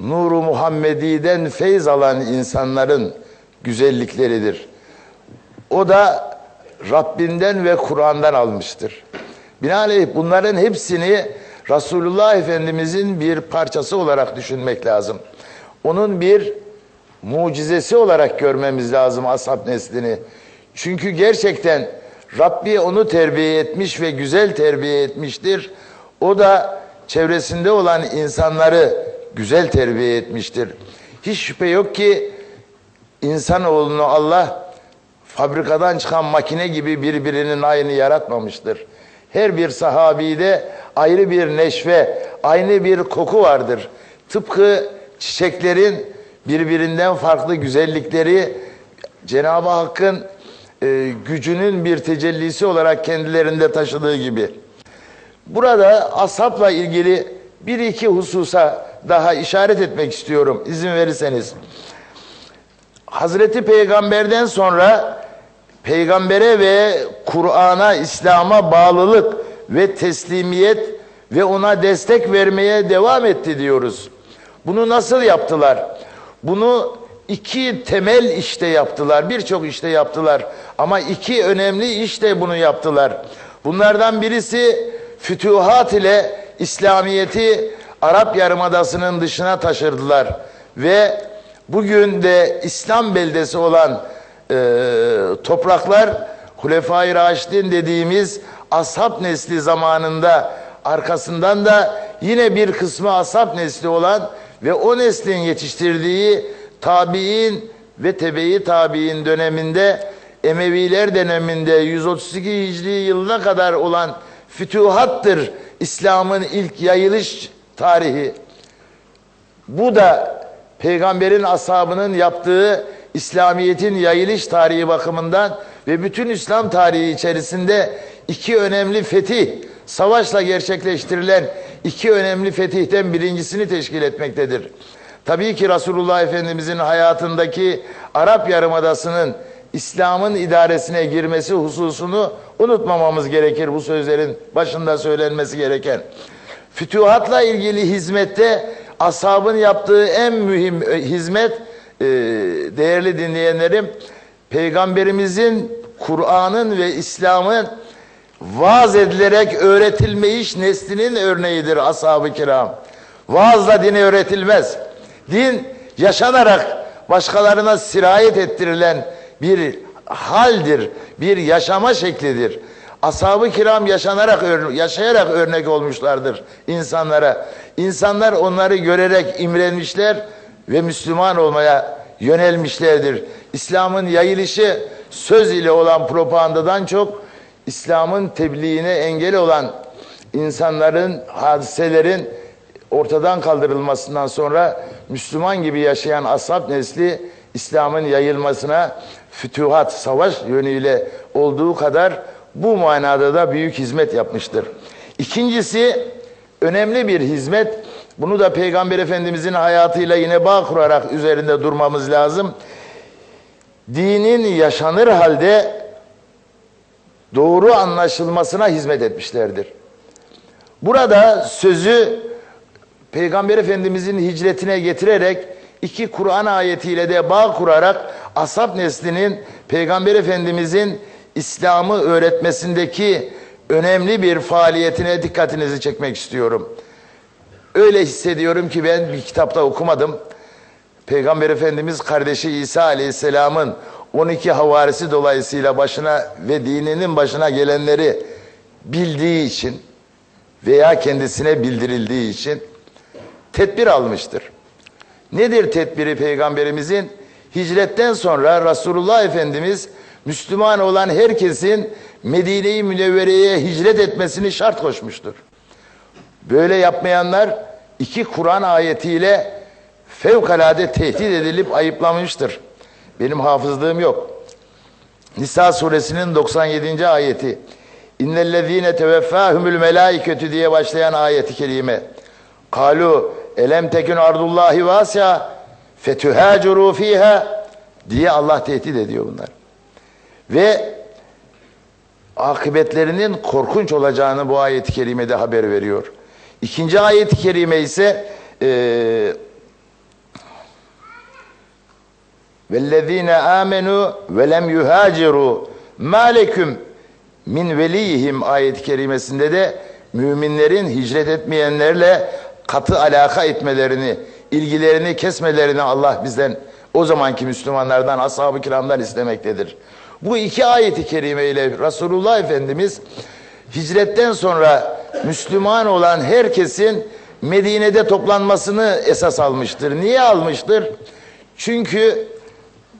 nuru Muhammedi'den feyz alan insanların güzellikleridir. O da Rabbinden ve Kur'an'dan almıştır. Binaenaleyh bunların hepsini Resulullah Efendimizin bir parçası olarak düşünmek lazım. Onun bir mucizesi olarak görmemiz lazım ashab neslini. Çünkü gerçekten Rabbi onu terbiye etmiş ve güzel terbiye etmiştir. O da çevresinde olan insanları güzel terbiye etmiştir. Hiç şüphe yok ki insanoğlunu Allah fabrikadan çıkan makine gibi birbirinin aynı yaratmamıştır. Her bir sahabide ayrı bir neşve, aynı bir koku vardır. Tıpkı çiçeklerin birbirinden farklı güzellikleri Cenab-ı Hakk'ın e, gücünün bir tecellisi olarak kendilerinde taşıdığı gibi. Burada ashabla ilgili bir iki hususa daha işaret etmek istiyorum izin verirseniz. Hazreti Peygamber'den sonra peygambere ve Kur'an'a, İslam'a bağlılık ve teslimiyet ve ona destek vermeye devam etti diyoruz. Bunu nasıl yaptılar? Bunu iki temel işte yaptılar. Birçok işte yaptılar. Ama iki önemli işte bunu yaptılar. Bunlardan birisi fütühat ile İslamiyeti Arap Yarımadası'nın dışına taşırdılar. Ve bugün de İslam beldesi olan topraklar Hulefai Raşidin dediğimiz ashab nesli zamanında arkasından da yine bir kısmı ashab nesli olan ve o neslin yetiştirdiği tabi'in ve tebe-i tabi'in döneminde Emeviler döneminde 132 Hicri yılına kadar olan fütühattır İslam'ın ilk yayılış tarihi. Bu da peygamberin ashabının yaptığı İslamiyet'in yayılış tarihi bakımından ve bütün İslam tarihi içerisinde iki önemli fetih, savaşla gerçekleştirilen iki önemli fetihten birincisini teşkil etmektedir. Tabii ki Resulullah Efendimizin hayatındaki Arap Yarımadası'nın İslam'ın idaresine girmesi hususunu unutmamamız gerekir bu sözlerin başında söylenmesi gereken. Fütühatla ilgili hizmette ashabın yaptığı en mühim e, hizmet e, değerli dinleyenlerim peygamberimizin Kur'an'ın ve İslam'ın vaaz edilerek öğretilmeyiş neslinin örneğidir ashab-ı kiram. Vaazla din öğretilmez. Din yaşanarak başkalarına sirayet ettirilen bir haldir, bir yaşama şeklidir. Ashab-ı kiram yaşanarak, yaşayarak örnek olmuşlardır insanlara. İnsanlar onları görerek imrenmişler ve Müslüman olmaya yönelmişlerdir. İslam'ın yayılışı söz ile olan propagandadan çok İslam'ın tebliğine engel olan insanların, hadiselerin ortadan kaldırılmasından sonra Müslüman gibi yaşayan ashab nesli İslam'ın yayılmasına fütühat, savaş yönüyle olduğu kadar bu manada da büyük hizmet yapmıştır. İkincisi önemli bir hizmet. Bunu da Peygamber Efendimizin hayatıyla yine bağ kurarak üzerinde durmamız lazım. dinin yaşanır halde doğru anlaşılmasına hizmet etmişlerdir. Burada sözü Peygamber Efendimizin hicretine getirerek iki Kur'an ayetiyle de bağ kurarak ashab neslinin Peygamber Efendimizin İslam'ı öğretmesindeki önemli bir faaliyetine dikkatinizi çekmek istiyorum. Öyle hissediyorum ki ben bir kitapta okumadım. Peygamber Efendimiz kardeşi İsa Aleyhisselam'ın 12 havarisi dolayısıyla başına ve dininin başına gelenleri bildiği için veya kendisine bildirildiği için tedbir almıştır. Nedir tedbiri peygamberimizin? Hicretten sonra Resulullah Efendimiz Müslüman olan herkesin Medine-i Münevvere'ye hicret etmesini şart koşmuştur. Böyle yapmayanlar iki Kur'an ayetiyle fevkalade tehdit edilip ayıplanmıştır. Benim hafızlığım yok. Nisa suresinin 97. ayeti. İnnellezîne teveffâhumul melâiketü diye başlayan ayeti kerime. Kalu elem tekün ardullahi vasya fetühâcurû fîhâ diye Allah tehdit ediyor bunlar. Ve akıbetlerinin korkunç olacağını bu ayet-i kerimede haber veriyor. İkinci ayet-i kerime ise eee وَالَّذ۪ينَ آمَنُوا وَلَمْ يُهَاجِرُوا مَا لَكُمْ min veliyihim ayet-i kerimesinde de müminlerin hicret etmeyenlerle katı alaka etmelerini, ilgilerini kesmelerini Allah bizden o zamanki Müslümanlardan, ashab-ı kiramdan istemektedir. Bu iki ayeti kerime ile Resulullah Efendimiz hicretten sonra Müslüman olan herkesin Medine'de toplanmasını esas almıştır. Niye almıştır? Çünkü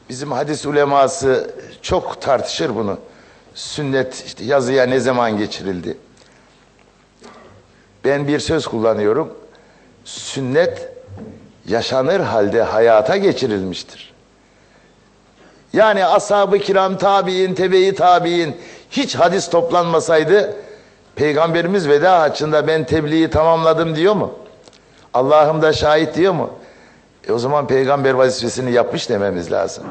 bizim hadis uleması çok tartışır bunu. Sünnet işte yazıya ne zaman geçirildi? Ben bir söz kullanıyorum. Sünnet yaşanır halde hayata geçirilmiştir. Yani ashab-ı kiram tabi'in, tebe-i tabi'in hiç hadis toplanmasaydı Peygamberimiz veda haccında ben tebliği tamamladım diyor mu? Allah'ım da şahit diyor mu? E o zaman peygamber vazifesini yapmış dememiz lazım.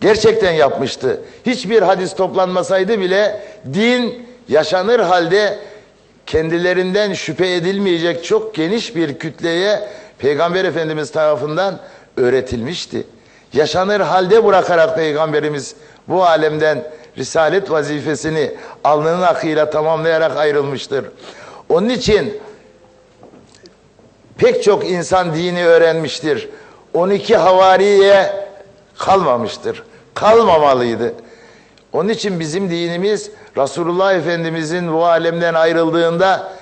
Gerçekten yapmıştı. Hiçbir hadis toplanmasaydı bile din yaşanır halde kendilerinden şüphe edilmeyecek çok geniş bir kütleye Peygamber Efendimiz tarafından öğretilmişti. Yaşanır halde bırakarak Peygamberimiz bu alemden risalet vazifesini alnının akıyla tamamlayarak ayrılmıştır. Onun için pek çok insan dini öğrenmiştir. 12 havariye kalmamıştır. Kalmamalıydı. Onun için bizim dinimiz Resulullah Efendimizin bu alemden ayrıldığında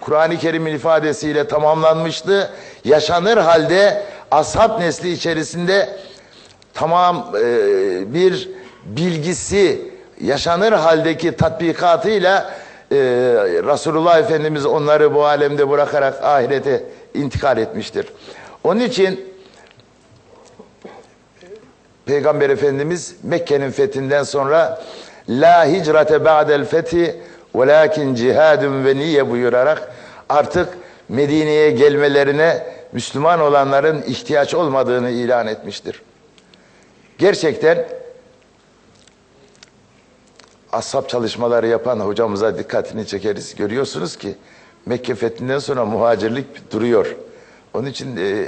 Kur'an-ı Kerim'in ifadesiyle tamamlanmıştı. Yaşanır halde ashab nesli içerisinde tamam e, bir bilgisi yaşanır haldeki tatbikatıyla e, Resulullah Efendimiz onları bu alemde bırakarak ahirete intikal etmiştir. Onun için Peygamber Efendimiz Mekke'nin fethinden sonra La hicrate ba'del fethi velakin cihadun ve niye buyurarak artık Medine'ye gelmelerine Müslüman olanların ihtiyaç olmadığını ilan etmiştir. Gerçekten ashab çalışmaları yapan hocamıza dikkatini çekeriz. Görüyorsunuz ki Mekke fethinden sonra muhacirlik duruyor. Onun için e,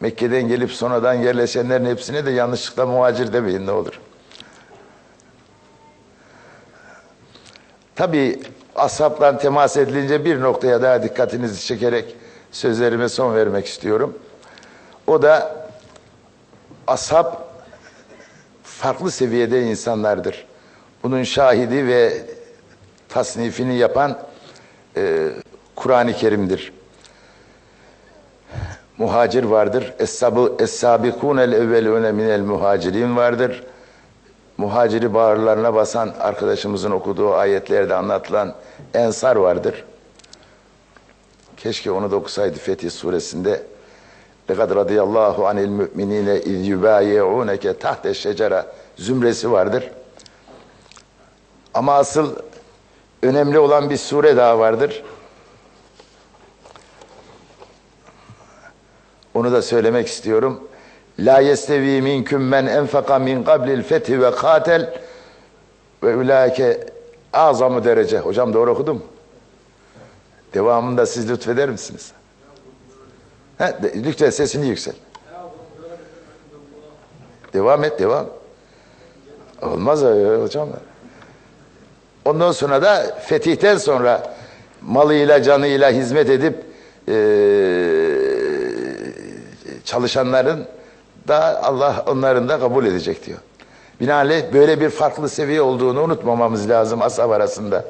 Mekke'den gelip sonradan yerleşenlerin hepsine de yanlışlıkla muhacir demeyin ne olur. Tabi ashabla temas edilince bir noktaya daha dikkatinizi çekerek sözlerime son vermek istiyorum. O da ashab farklı seviyede insanlardır. Bunun şahidi ve tasnifini yapan e, Kur'an-ı Kerim'dir. Muhacir vardır. Es-sabı es-sabikûnel evvelûne minel muhacirin vardır. Muhaciri bağırlarına basan arkadaşımızın okuduğu ayetlerde anlatılan ensar vardır. Keşke onu da okusaydı Fetih suresinde. لَقَدْ رَضِيَ اللّٰهُ عَنِ الْمُؤْمِنِينَ اِذْ يُبَايِعُونَكَ تَحْتَ şecera zümresi vardır. Ama asıl önemli olan bir sure daha vardır. Onu da söylemek istiyorum. La yestevi minkum men enfaka min qablil fethi ve katel ve ulaike azamı derece. Hocam doğru okudum. Devamında siz lütfeder misiniz? De- lütfen sesini yüksel. Devam et, devam. Olmaz öyle hocam. Ondan sonra da fetihten sonra malıyla canıyla hizmet edip eee, çalışanların da Allah onların da kabul edecek diyor. Binaenaleyh böyle bir farklı seviye olduğunu unutmamamız lazım ashab arasında.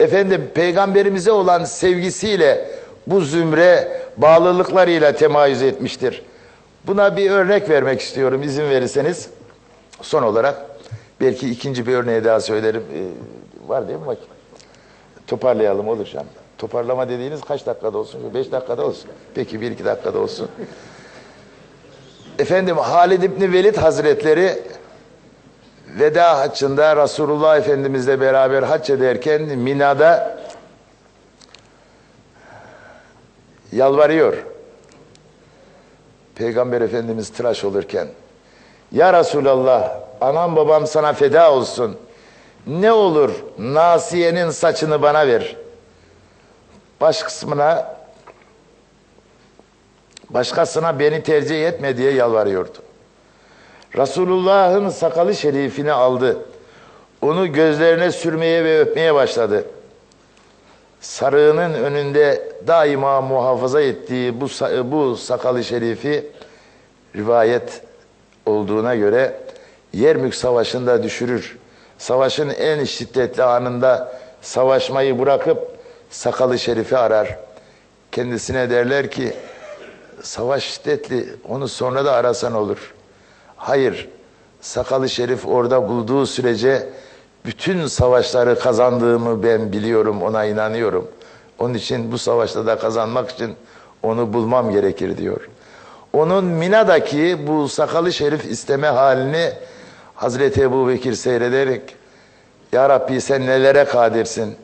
Efendim peygamberimize olan sevgisiyle bu zümre bağlılıklarıyla temayüz etmiştir. Buna bir örnek vermek istiyorum izin verirseniz. Son olarak belki ikinci bir örneği daha söylerim. Var değil mi vakit? Toparlayalım olur canım. Toparlama dediğiniz kaç dakikada olsun? Beş dakikada olsun. Peki bir iki dakikada olsun. Efendim Halid İbni Velid Hazretleri veda haccında Resulullah Efendimizle beraber hac ederken Mina'da yalvarıyor. Peygamber Efendimiz tıraş olurken Ya Resulallah anam babam sana feda olsun. Ne olur Nasiye'nin saçını bana ver. Baş kısmına başkasına beni tercih etme diye yalvarıyordu. Resulullah'ın sakalı şerifini aldı. Onu gözlerine sürmeye ve öpmeye başladı. Sarığının önünde daima muhafaza ettiği bu, bu sakalı şerifi rivayet olduğuna göre Yermük Savaşı'nda düşürür. Savaşın en şiddetli anında savaşmayı bırakıp sakalı şerifi arar. Kendisine derler ki savaş şiddetli onu sonra da arasan olur. Hayır sakalı şerif orada bulduğu sürece bütün savaşları kazandığımı ben biliyorum ona inanıyorum. Onun için bu savaşta da kazanmak için onu bulmam gerekir diyor. Onun Mina'daki bu sakalı şerif isteme halini Hazreti Ebu Bekir seyrederek Ya Rabbi sen nelere kadirsin?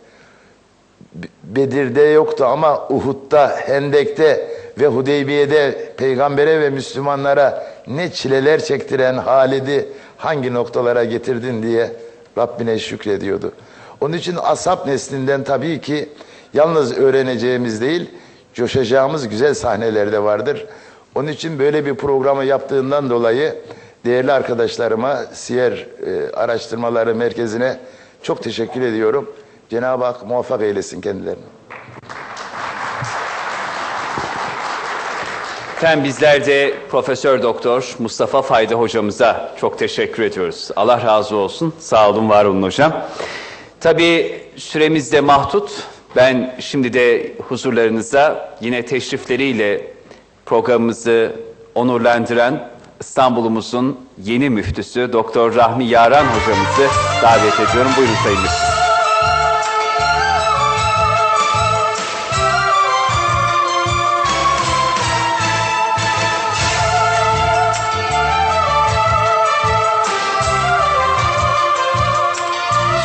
Be- Bedir'de yoktu ama Uhud'da, Hendek'te ve Hudeybiye'de peygambere ve Müslümanlara ne çileler çektiren Halid'i hangi noktalara getirdin diye Rabbine şükrediyordu. Onun için ashab neslinden tabii ki yalnız öğreneceğimiz değil, coşacağımız güzel sahneler de vardır. Onun için böyle bir programı yaptığından dolayı değerli arkadaşlarıma Siyer e, Araştırmaları Merkezi'ne çok teşekkür ediyorum. Cenab-ı Hak muvaffak eylesin kendilerini. Efendim bizler de Profesör Doktor Mustafa Fayda hocamıza çok teşekkür ediyoruz. Allah razı olsun. Sağ olun, var olun hocam. Tabii süremiz de mahdut. Ben şimdi de huzurlarınızda yine teşrifleriyle programımızı onurlandıran İstanbul'umuzun yeni müftüsü Doktor Rahmi Yaran hocamızı davet ediyorum. Buyurun Sayın Müftü.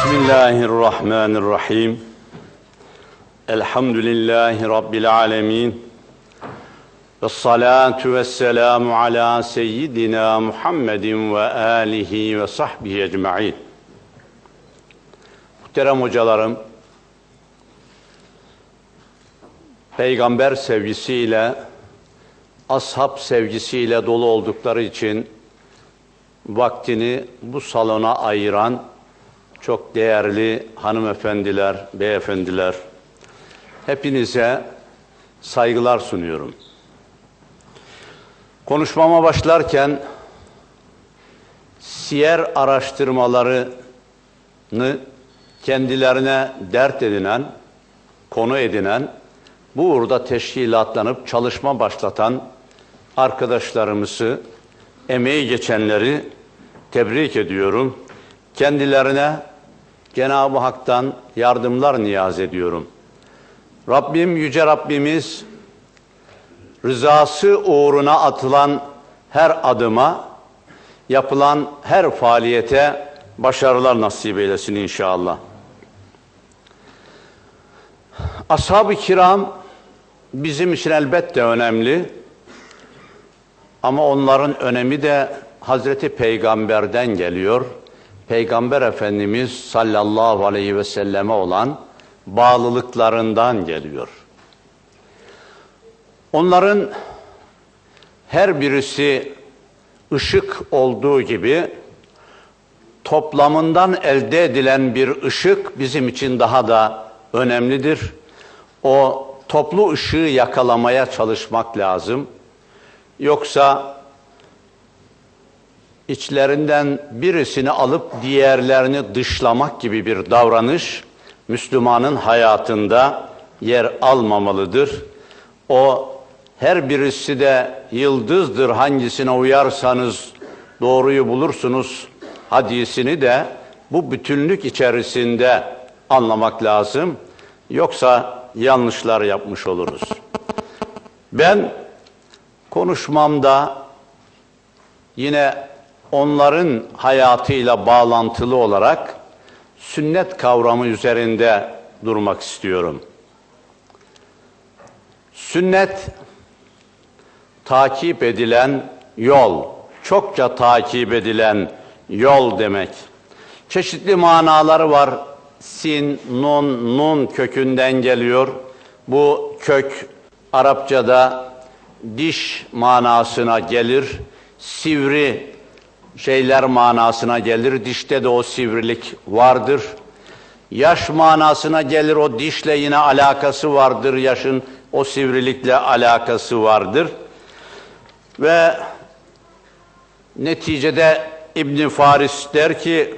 Bismillahirrahmanirrahim. Elhamdülillahi Rabbil alemin. والصلاة والسلام على سيدنا محمد وآله وصحبه ecmaîn. Muhterem hocalarım, peygamber sevgisiyle, ashab sevgisiyle dolu oldukları için vaktini bu salona ayıran çok değerli hanımefendiler, beyefendiler, hepinize saygılar sunuyorum. Konuşmama başlarken siyer araştırmalarını kendilerine dert edinen, konu edinen, bu uğurda teşkilatlanıp çalışma başlatan arkadaşlarımızı, emeği geçenleri tebrik ediyorum. Kendilerine Cenab-ı Hak'tan yardımlar niyaz ediyorum. Rabbim, Yüce Rabbimiz rızası uğruna atılan her adıma, yapılan her faaliyete başarılar nasip eylesin inşallah. Ashab-ı kiram bizim için elbette önemli. Ama onların önemi de Hazreti Peygamber'den geliyor. Peygamber Efendimiz sallallahu aleyhi ve selleme olan bağlılıklarından geliyor. Onların her birisi ışık olduğu gibi toplamından elde edilen bir ışık bizim için daha da önemlidir. O toplu ışığı yakalamaya çalışmak lazım. Yoksa içlerinden birisini alıp diğerlerini dışlamak gibi bir davranış Müslümanın hayatında yer almamalıdır. O her birisi de yıldızdır hangisine uyarsanız doğruyu bulursunuz hadisini de bu bütünlük içerisinde anlamak lazım. Yoksa yanlışlar yapmış oluruz. Ben konuşmamda yine onların hayatıyla bağlantılı olarak sünnet kavramı üzerinde durmak istiyorum. Sünnet takip edilen yol, çokça takip edilen yol demek. Çeşitli manaları var. Sin, nun, nun kökünden geliyor. Bu kök Arapçada diş manasına gelir. Sivri şeyler manasına gelir. Dişte de o sivrilik vardır. Yaş manasına gelir. O dişle yine alakası vardır. Yaşın o sivrilikle alakası vardır. Ve neticede İbn Faris der ki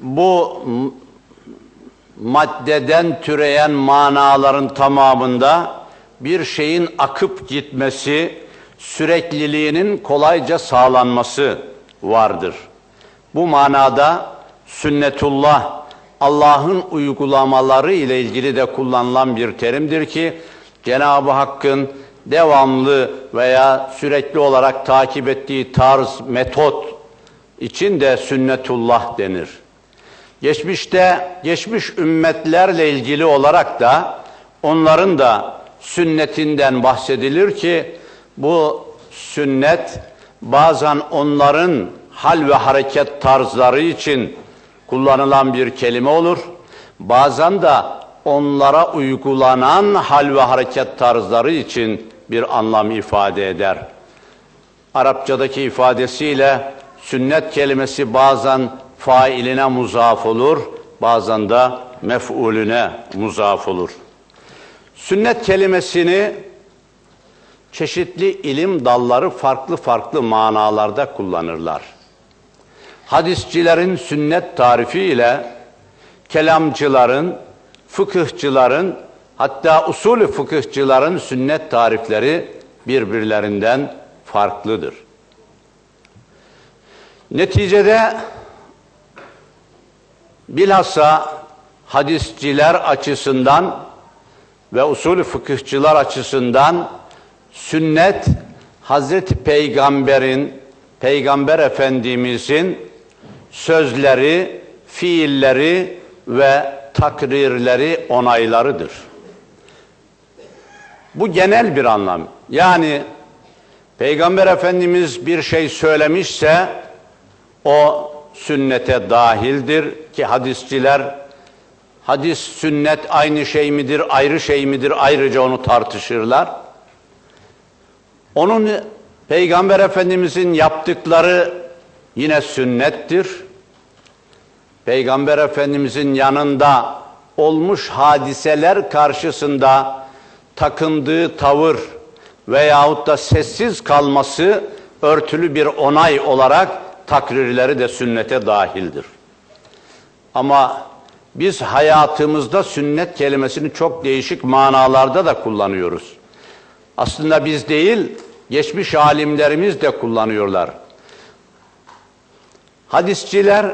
bu maddeden türeyen manaların tamamında bir şeyin akıp gitmesi, sürekliliğinin kolayca sağlanması vardır. Bu manada sünnetullah Allah'ın uygulamaları ile ilgili de kullanılan bir terimdir ki Cenab-ı Hakk'ın devamlı veya sürekli olarak takip ettiği tarz, metot için de sünnetullah denir. Geçmişte, geçmiş ümmetlerle ilgili olarak da onların da sünnetinden bahsedilir ki bu sünnet bazen onların hal ve hareket tarzları için kullanılan bir kelime olur. Bazen de onlara uygulanan hal ve hareket tarzları için bir anlam ifade eder. Arapçadaki ifadesiyle sünnet kelimesi bazen failine muzaf olur, bazen de mef'ulüne muzaf olur. Sünnet kelimesini çeşitli ilim dalları farklı farklı manalarda kullanırlar. Hadisçilerin sünnet tarifi ile kelamcıların, fıkıhçıların hatta usulü fıkıhçıların sünnet tarifleri birbirlerinden farklıdır. Neticede bilhassa hadisçiler açısından ve usulü fıkıhçılar açısından sünnet Hazreti Peygamber'in, Peygamber Efendimiz'in sözleri, fiilleri ve takrirleri, onaylarıdır. Bu genel bir anlam. Yani Peygamber Efendimiz bir şey söylemişse o sünnete dahildir ki hadisçiler hadis sünnet aynı şey midir, ayrı şey midir ayrıca onu tartışırlar. Onun Peygamber Efendimizin yaptıkları yine sünnettir. Peygamber Efendimizin yanında olmuş hadiseler karşısında takındığı tavır veyahut da sessiz kalması örtülü bir onay olarak takrirleri de sünnete dahildir. Ama biz hayatımızda sünnet kelimesini çok değişik manalarda da kullanıyoruz. Aslında biz değil, geçmiş alimlerimiz de kullanıyorlar. Hadisçiler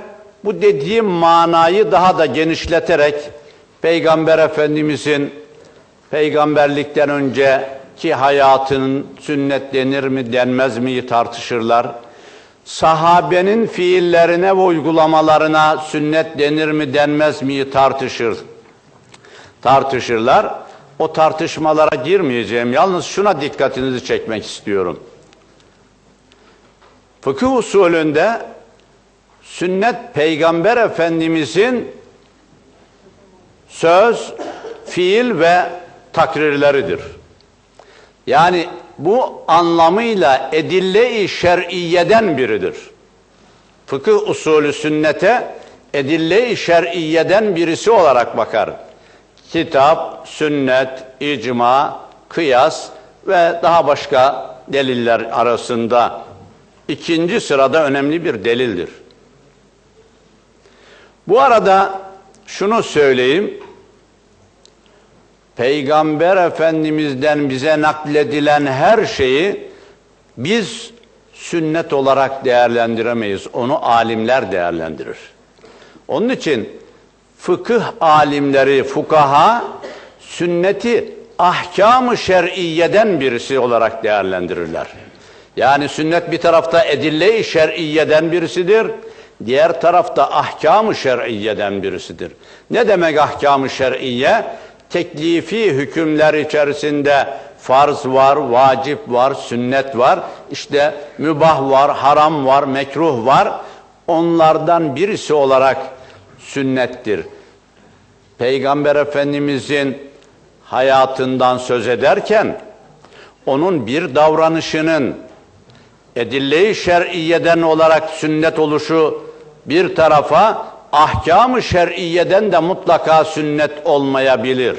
bu dediğim manayı daha da genişleterek Peygamber Efendimizin peygamberlikten önceki hayatının sünnet denir mi denmez mi tartışırlar. Sahabenin fiillerine ve uygulamalarına sünnet denir mi denmez mi tartışır. Tartışırlar. o tartışmalara girmeyeceğim. Yalnız şuna dikkatinizi çekmek istiyorum. Fıkıh usulünde sünnet peygamber efendimizin söz, fiil ve takrirleridir. Yani bu anlamıyla edille-i şer'iyeden biridir. Fıkıh usulü sünnete edille-i şer'iyeden birisi olarak bakar. Kitap, sünnet, icma, kıyas ve daha başka deliller arasında ikinci sırada önemli bir delildir. Bu arada şunu söyleyeyim. Peygamber Efendimiz'den bize nakledilen her şeyi biz sünnet olarak değerlendiremeyiz. Onu alimler değerlendirir. Onun için fıkıh alimleri, fukaha sünneti ahkam-ı şer'iyeden birisi olarak değerlendirirler. Yani sünnet bir tarafta edille-i şer'iyeden birisidir, diğer tarafta ahkam-ı şer'iyeden birisidir. Ne demek ahkam-ı şer'iyye? Teklifi hükümler içerisinde farz var, vacip var, sünnet var, işte mübah var, haram var, mekruh var. Onlardan birisi olarak sünnettir. Peygamber Efendimizin hayatından söz ederken onun bir davranışının edille-i şer'iyeden olarak sünnet oluşu bir tarafa ahkam-ı şer'iyeden de mutlaka sünnet olmayabilir.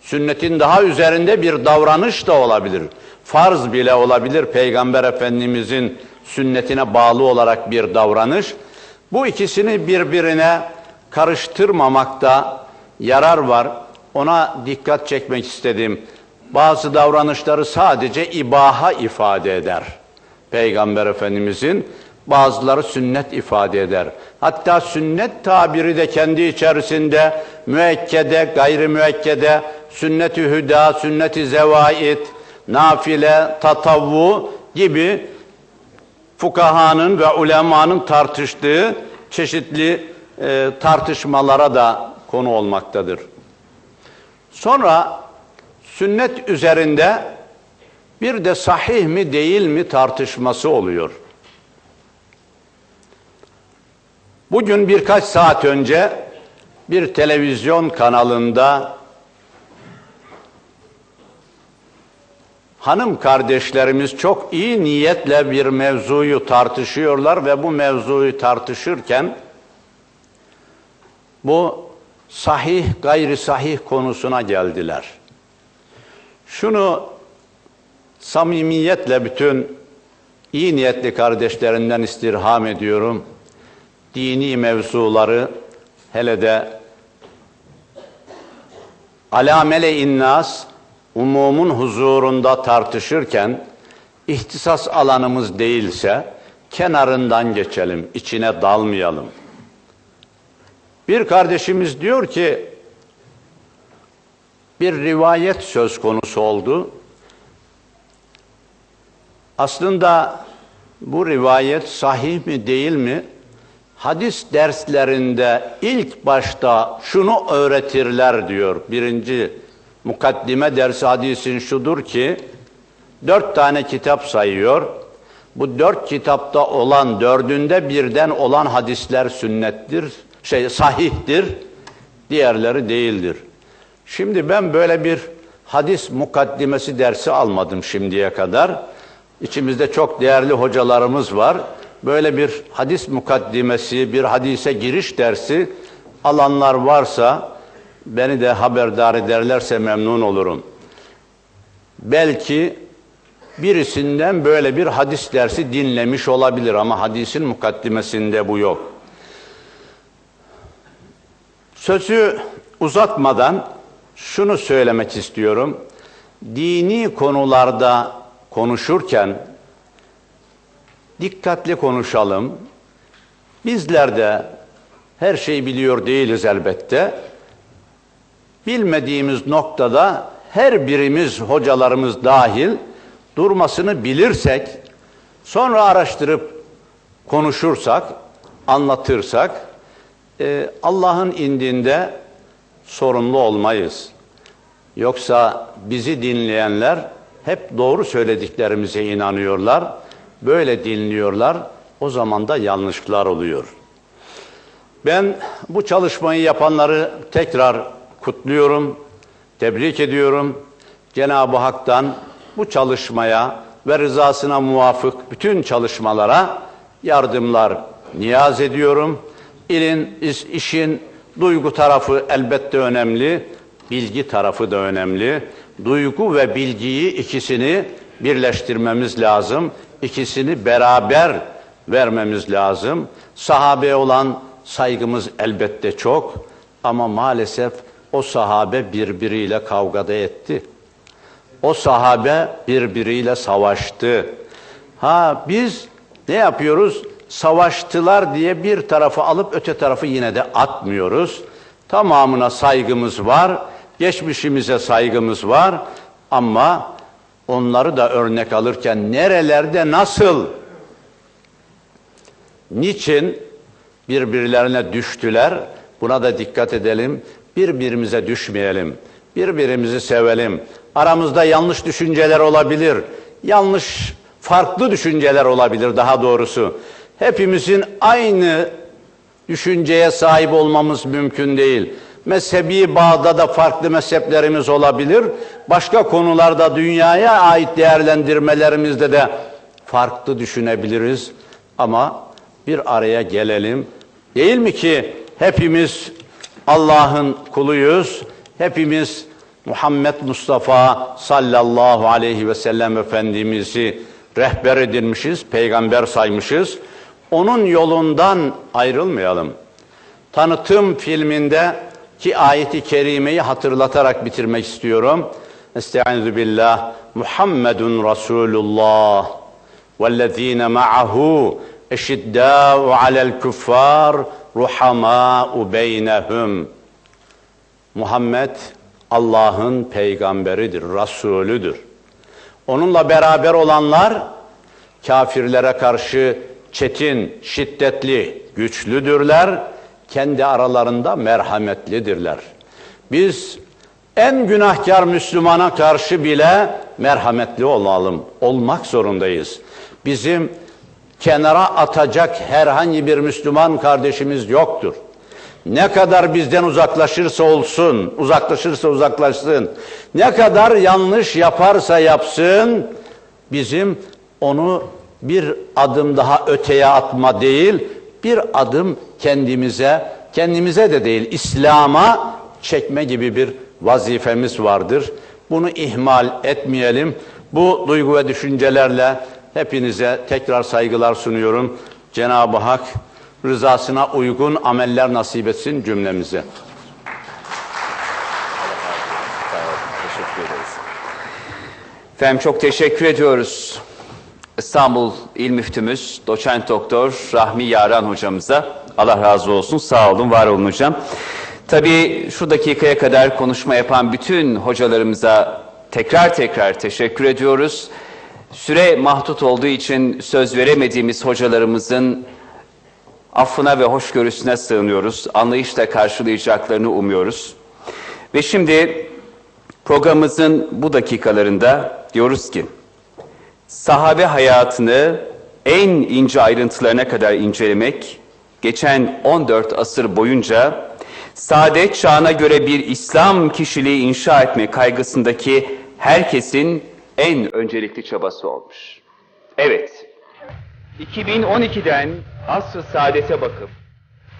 Sünnetin daha üzerinde bir davranış da olabilir. Farz bile olabilir Peygamber Efendimizin sünnetine bağlı olarak bir davranış. Bu ikisini birbirine karıştırmamakta yarar var. Ona dikkat çekmek istedim. Bazı davranışları sadece ibaha ifade eder. Peygamber Efendimizin bazıları sünnet ifade eder. Hatta sünnet tabiri de kendi içerisinde müekkede, gayri müekkede, sünnet-i hüda, sünnet-i zevait, nafile, tatavvu gibi fukahanın ve ulemanın tartıştığı çeşitli e, tartışmalara da konu olmaktadır. Sonra sünnet üzerinde bir de sahih mi değil mi tartışması oluyor. Bugün birkaç saat önce bir televizyon kanalında hanım kardeşlerimiz çok iyi niyetle bir mevzuyu tartışıyorlar ve bu mevzuyu tartışırken bu sahih gayri sahih konusuna geldiler. Şunu samimiyetle bütün iyi niyetli kardeşlerinden istirham ediyorum. Dini mevzuları hele de alamele innas umumun huzurunda tartışırken ihtisas alanımız değilse kenarından geçelim, içine dalmayalım. Bir kardeşimiz diyor ki bir rivayet söz konusu oldu. Aslında bu rivayet sahih mi değil mi? Hadis derslerinde ilk başta şunu öğretirler diyor. Birinci mukaddime dersi hadisin şudur ki dört tane kitap sayıyor. Bu dört kitapta olan dördünde birden olan hadisler sünnettir, şey sahihtir, diğerleri değildir. Şimdi ben böyle bir hadis mukaddimesi dersi almadım şimdiye kadar. İçimizde çok değerli hocalarımız var. Böyle bir hadis mukaddimesi, bir hadise giriş dersi alanlar varsa beni de haberdar ederlerse memnun olurum. Belki birisinden böyle bir hadis dersi dinlemiş olabilir ama hadisin mukaddimesinde bu yok. Sözü uzatmadan şunu söylemek istiyorum. Dini konularda konuşurken dikkatli konuşalım. Bizler de her şeyi biliyor değiliz elbette. Bilmediğimiz noktada her birimiz hocalarımız dahil durmasını bilirsek, sonra araştırıp konuşursak, anlatırsak e, Allah'ın indinde sorumlu olmayız. Yoksa bizi dinleyenler hep doğru söylediklerimize inanıyorlar. Böyle dinliyorlar. O zaman da yanlışlıklar oluyor. Ben bu çalışmayı yapanları tekrar kutluyorum, tebrik ediyorum. Cenab-ı Hak'tan bu çalışmaya ve rızasına muvafık bütün çalışmalara yardımlar niyaz ediyorum. İlin, iş- işin duygu tarafı elbette önemli, bilgi tarafı da önemli. Duygu ve bilgiyi ikisini birleştirmemiz lazım. İkisini beraber vermemiz lazım. Sahabe olan saygımız elbette çok ama maalesef o sahabe birbiriyle kavgada etti. O sahabe birbiriyle savaştı. Ha biz ne yapıyoruz? Savaştılar diye bir tarafı alıp öte tarafı yine de atmıyoruz. Tamamına saygımız var, geçmişimize saygımız var ama onları da örnek alırken nerelerde nasıl, niçin birbirlerine düştüler? Buna da dikkat edelim. Birbirimize düşmeyelim. Birbirimizi sevelim. Aramızda yanlış düşünceler olabilir. Yanlış, farklı düşünceler olabilir daha doğrusu. Hepimizin aynı düşünceye sahip olmamız mümkün değil. Mezhebi bağda da farklı mezheplerimiz olabilir. Başka konularda dünyaya ait değerlendirmelerimizde de farklı düşünebiliriz. Ama bir araya gelelim. Değil mi ki hepimiz Allah'ın kuluyuz. Hepimiz Muhammed Mustafa sallallahu aleyhi ve sellem Efendimiz'i rehber edinmişiz, peygamber saymışız. Onun yolundan ayrılmayalım. Tanıtım filminde ki ayeti kerimeyi hatırlatarak bitirmek istiyorum. Estaizu billah. Muhammedun Resulullah. Vellezine ma'ahu eşiddâ'u alel kuffar ruhamâ'u beynehum. Muhammed Allah'ın peygamberidir, Resulüdür. Onunla beraber olanlar kafirlere karşı çetin, şiddetli, güçlüdürler. Kendi aralarında merhametlidirler. Biz en günahkar Müslümana karşı bile merhametli olalım. Olmak zorundayız. Bizim kenara atacak herhangi bir Müslüman kardeşimiz yoktur. Ne kadar bizden uzaklaşırsa olsun, uzaklaşırsa uzaklaşsın, ne kadar yanlış yaparsa yapsın, bizim onu bir adım daha öteye atma değil, bir adım kendimize, kendimize de değil, İslam'a çekme gibi bir vazifemiz vardır. Bunu ihmal etmeyelim. Bu duygu ve düşüncelerle hepinize tekrar saygılar sunuyorum. Cenab-ı Hak rızasına uygun ameller nasip etsin cümlemize. Efendim çok teşekkür ediyoruz. İstanbul İl Müftümüz, doçent doktor Rahmi Yaran hocamıza. Allah razı olsun, sağ olun, var olun hocam. Tabii şu dakikaya kadar konuşma yapan bütün hocalarımıza tekrar tekrar teşekkür ediyoruz. Süre mahdut olduğu için söz veremediğimiz hocalarımızın affına ve hoşgörüsüne sığınıyoruz. Anlayışla karşılayacaklarını umuyoruz. Ve şimdi programımızın bu dakikalarında diyoruz ki, sahabe hayatını en ince ayrıntılarına kadar incelemek, geçen 14 asır boyunca saadet çağına göre bir İslam kişiliği inşa etme kaygısındaki herkesin en öncelikli çabası olmuş. Evet, 2012'den asr-ı saadete bakıp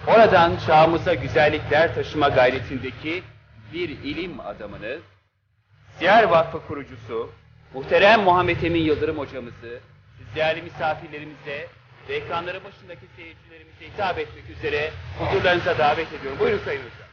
oradan çağımıza güzellikler taşıma gayretindeki bir ilim adamını, Siyer Vakfı kurucusu, muhterem Muhammed Emin Yıldırım hocamızı, değerli misafirlerimize ve ekranları başındaki seyircilerimize hitap etmek üzere huzurlarınıza davet ediyorum. Buyurun Sayın Hocam.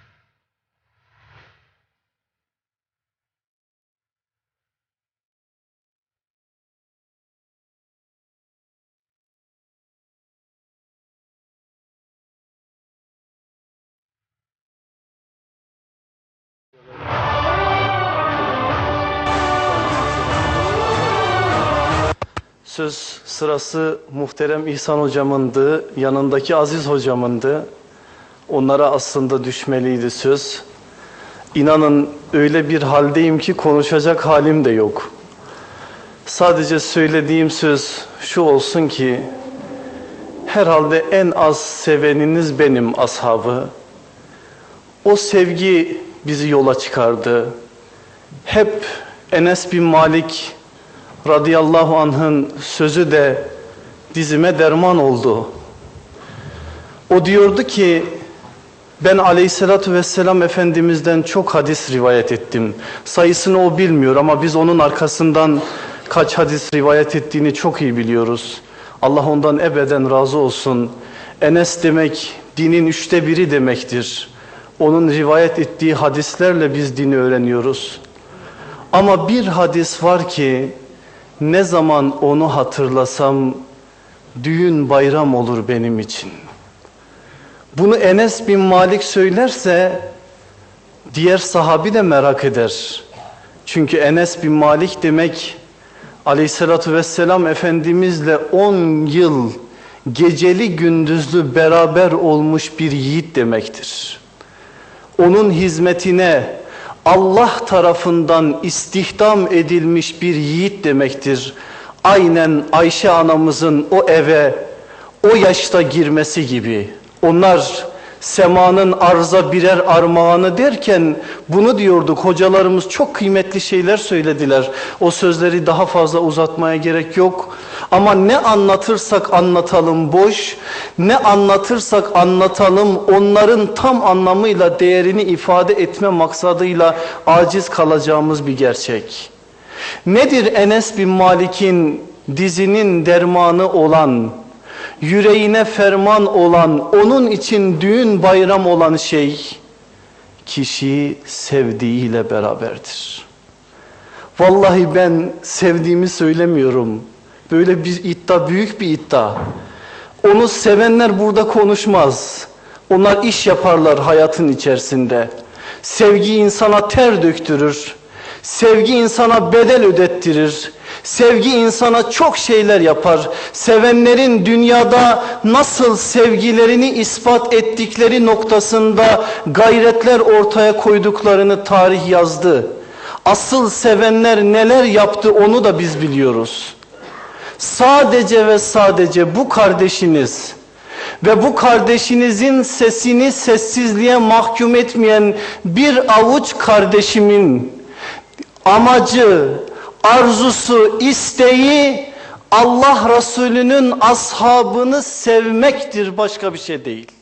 Söz sırası muhterem İhsan hocamındı, yanındaki Aziz hocamındı. Onlara aslında düşmeliydi söz. İnanın öyle bir haldeyim ki konuşacak halim de yok. Sadece söylediğim söz şu olsun ki herhalde en az seveniniz benim ashabı. O sevgi bizi yola çıkardı. Hep Enes bin Malik radıyallahu anh'ın sözü de dizime derman oldu. O diyordu ki ben aleyhissalatü vesselam Efendimiz'den çok hadis rivayet ettim. Sayısını o bilmiyor ama biz onun arkasından kaç hadis rivayet ettiğini çok iyi biliyoruz. Allah ondan ebeden razı olsun. Enes demek dinin üçte biri demektir. Onun rivayet ettiği hadislerle biz dini öğreniyoruz. Ama bir hadis var ki ne zaman onu hatırlasam düğün bayram olur benim için. Bunu Enes bin Malik söylerse diğer sahabi de merak eder. Çünkü Enes bin Malik demek aleyhissalatü vesselam Efendimizle 10 yıl geceli gündüzlü beraber olmuş bir yiğit demektir. Onun hizmetine Allah tarafından istihdam edilmiş bir yiğit demektir. Aynen Ayşe anamızın o eve o yaşta girmesi gibi. Onlar semanın arza birer armağanı derken bunu diyorduk. Hocalarımız çok kıymetli şeyler söylediler. O sözleri daha fazla uzatmaya gerek yok. Ama ne anlatırsak anlatalım boş, ne anlatırsak anlatalım onların tam anlamıyla değerini ifade etme maksadıyla aciz kalacağımız bir gerçek. Nedir Enes bin Malik'in dizinin dermanı olan, yüreğine ferman olan, onun için düğün bayram olan şey, kişi sevdiğiyle beraberdir. Vallahi ben sevdiğimi söylemiyorum. Böyle bir iddia, büyük bir iddia. Onu sevenler burada konuşmaz. Onlar iş yaparlar hayatın içerisinde. Sevgi insana ter döktürür. Sevgi insana bedel ödettirir. Sevgi insana çok şeyler yapar. Sevenlerin dünyada nasıl sevgilerini ispat ettikleri noktasında gayretler ortaya koyduklarını tarih yazdı. Asıl sevenler neler yaptı onu da biz biliyoruz. Sadece ve sadece bu kardeşiniz ve bu kardeşinizin sesini sessizliğe mahkum etmeyen bir avuç kardeşimin amacı, arzusu, isteği Allah Resulü'nün ashabını sevmektir başka bir şey değil.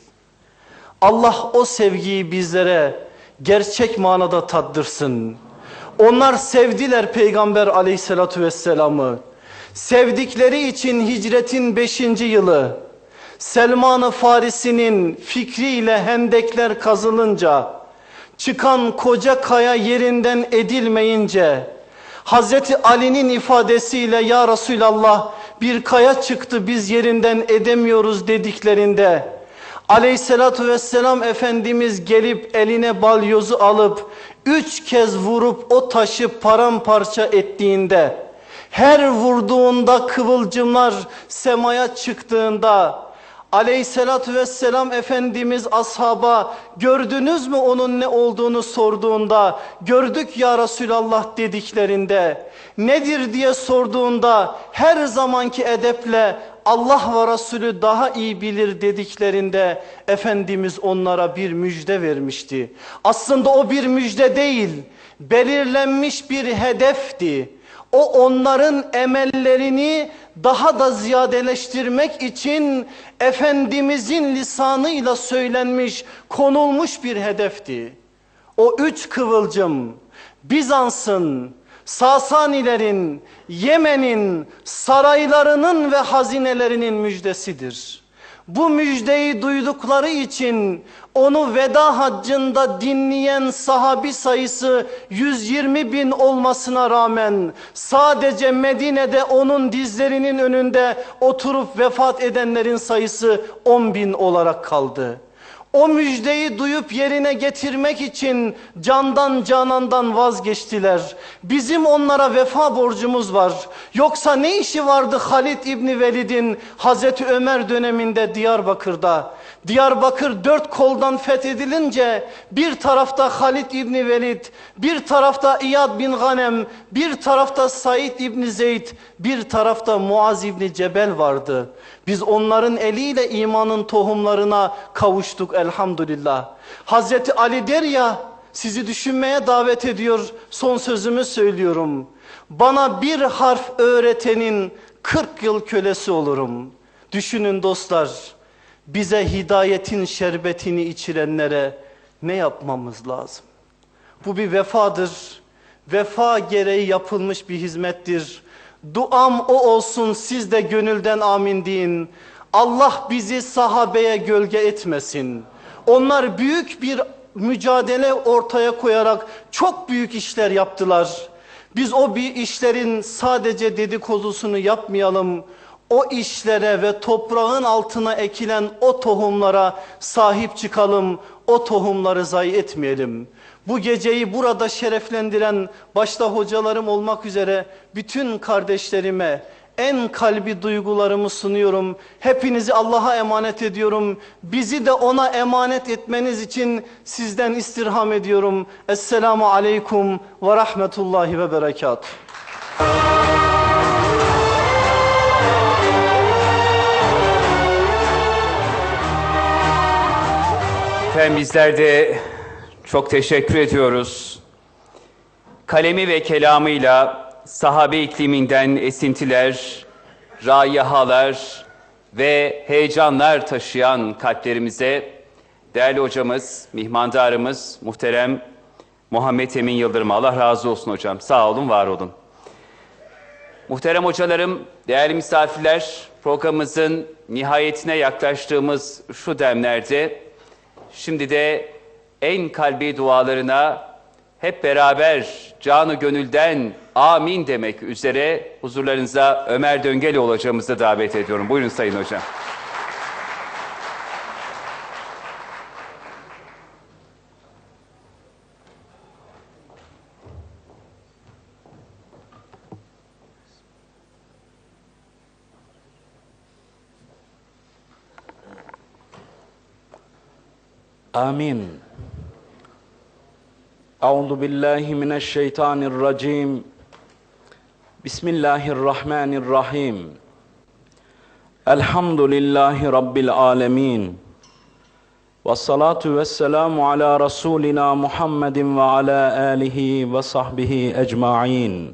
Allah o sevgiyi bizlere gerçek manada tattırsın. Onlar sevdiler Peygamber aleyhissalatü vesselam'ı. Sevdikleri için hicretin beşinci yılı Selman-ı Farisi'nin fikriyle hendekler kazılınca çıkan koca kaya yerinden edilmeyince Hazreti Ali'nin ifadesiyle ya Resulallah bir kaya çıktı biz yerinden edemiyoruz dediklerinde Aleyhissalatü vesselam Efendimiz gelip eline balyozu alıp üç kez vurup o taşı paramparça ettiğinde her vurduğunda kıvılcımlar semaya çıktığında Aleyhissalatü vesselam Efendimiz ashaba gördünüz mü onun ne olduğunu sorduğunda gördük ya Resulallah dediklerinde nedir diye sorduğunda her zamanki edeple Allah ve Resulü daha iyi bilir dediklerinde Efendimiz onlara bir müjde vermişti. Aslında o bir müjde değil belirlenmiş bir hedefti. O onların emellerini daha da ziyadeleştirmek için Efendimizin lisanıyla söylenmiş, konulmuş bir hedefti. O üç kıvılcım Bizans'ın, Sasanilerin, Yemen'in saraylarının ve hazinelerinin müjdesidir. Bu müjdeyi duydukları için onu veda haccında dinleyen sahabi sayısı 120 bin olmasına rağmen sadece Medine'de onun dizlerinin önünde oturup vefat edenlerin sayısı 10 bin olarak kaldı. O müjdeyi duyup yerine getirmek için candan canandan vazgeçtiler. Bizim onlara vefa borcumuz var. Yoksa ne işi vardı Halid İbni Velid'in Hazreti Ömer döneminde Diyarbakır'da? Diyarbakır dört koldan fethedilince bir tarafta Halid İbni Velid, bir tarafta İyad bin Ganem, bir tarafta Said İbni Zeyd, bir tarafta Muaz İbni Cebel vardı. Biz onların eliyle imanın tohumlarına kavuştuk elhamdülillah. Hazreti Ali der ya sizi düşünmeye davet ediyor son sözümü söylüyorum. Bana bir harf öğretenin 40 yıl kölesi olurum. Düşünün dostlar bize hidayetin şerbetini içirenlere ne yapmamız lazım? Bu bir vefadır. Vefa gereği yapılmış bir hizmettir. Duam o olsun siz de gönülden amin deyin. Allah bizi sahabeye gölge etmesin. Onlar büyük bir mücadele ortaya koyarak çok büyük işler yaptılar. Biz o bir işlerin sadece dedikodusunu yapmayalım. O işlere ve toprağın altına ekilen o tohumlara sahip çıkalım. O tohumları zayi etmeyelim. Bu geceyi burada şereflendiren başta hocalarım olmak üzere bütün kardeşlerime en kalbi duygularımı sunuyorum. Hepinizi Allah'a emanet ediyorum. Bizi de ona emanet etmeniz için sizden istirham ediyorum. Esselamu aleyküm ve rahmetullahi ve berekat. Efendim bizler de çok teşekkür ediyoruz. Kalemi ve kelamıyla sahabe ikliminden esintiler, rayihalar ve heyecanlar taşıyan kalplerimize değerli hocamız, mihmandarımız, muhterem Muhammed Emin Yıldırım. Allah razı olsun hocam. Sağ olun, var olun. Muhterem hocalarım, değerli misafirler, programımızın nihayetine yaklaştığımız şu demlerde Şimdi de en kalbi dualarına hep beraber canı gönülden amin demek üzere huzurlarınıza Ömer Döngeli olacağımızı davet ediyorum. Buyurun Sayın Hocam. آمين أعوذ بالله من الشيطان الرجيم بسم الله الرحمن الرحيم الحمد لله رب العالمين والصلاة والسلام على رسولنا محمد وعلى آله وصحبه أجمعين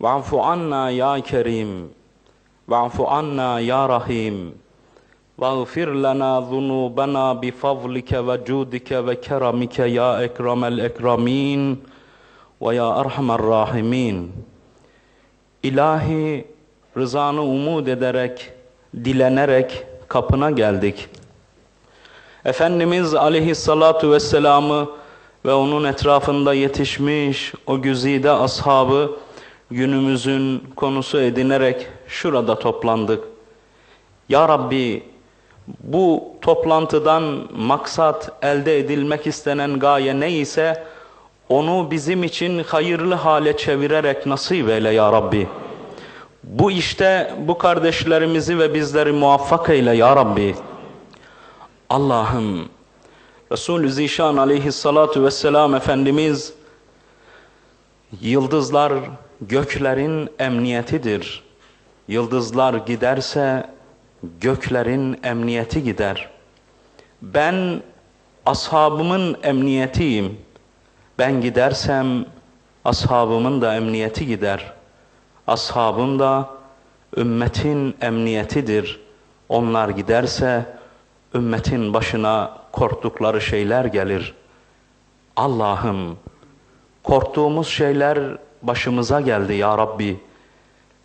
واعف عنا يا كريم واعف عنا يا رحيم واغفر لنا ذنوبنا بفضلك وجودك وكرمك يا اكرم الاكرمين ويا ارحم الراحمين İlahi rızanı umut ederek, dilenerek kapına geldik. Efendimiz aleyhissalatu vesselam'ı ve onun etrafında yetişmiş o güzide ashabı günümüzün konusu edinerek şurada toplandık. Ya Rabbi bu toplantıdan maksat elde edilmek istenen gaye ne ise onu bizim için hayırlı hale çevirerek nasip eyle ya Rabbi. Bu işte bu kardeşlerimizi ve bizleri muvaffak eyle ya Rabbi. Allah'ım Resulü Zişan aleyhissalatu vesselam Efendimiz yıldızlar göklerin emniyetidir. Yıldızlar giderse göklerin emniyeti gider. Ben ashabımın emniyetiyim. Ben gidersem ashabımın da emniyeti gider. Ashabım da ümmetin emniyetidir. Onlar giderse ümmetin başına korktukları şeyler gelir. Allah'ım korktuğumuz şeyler başımıza geldi ya Rabbi.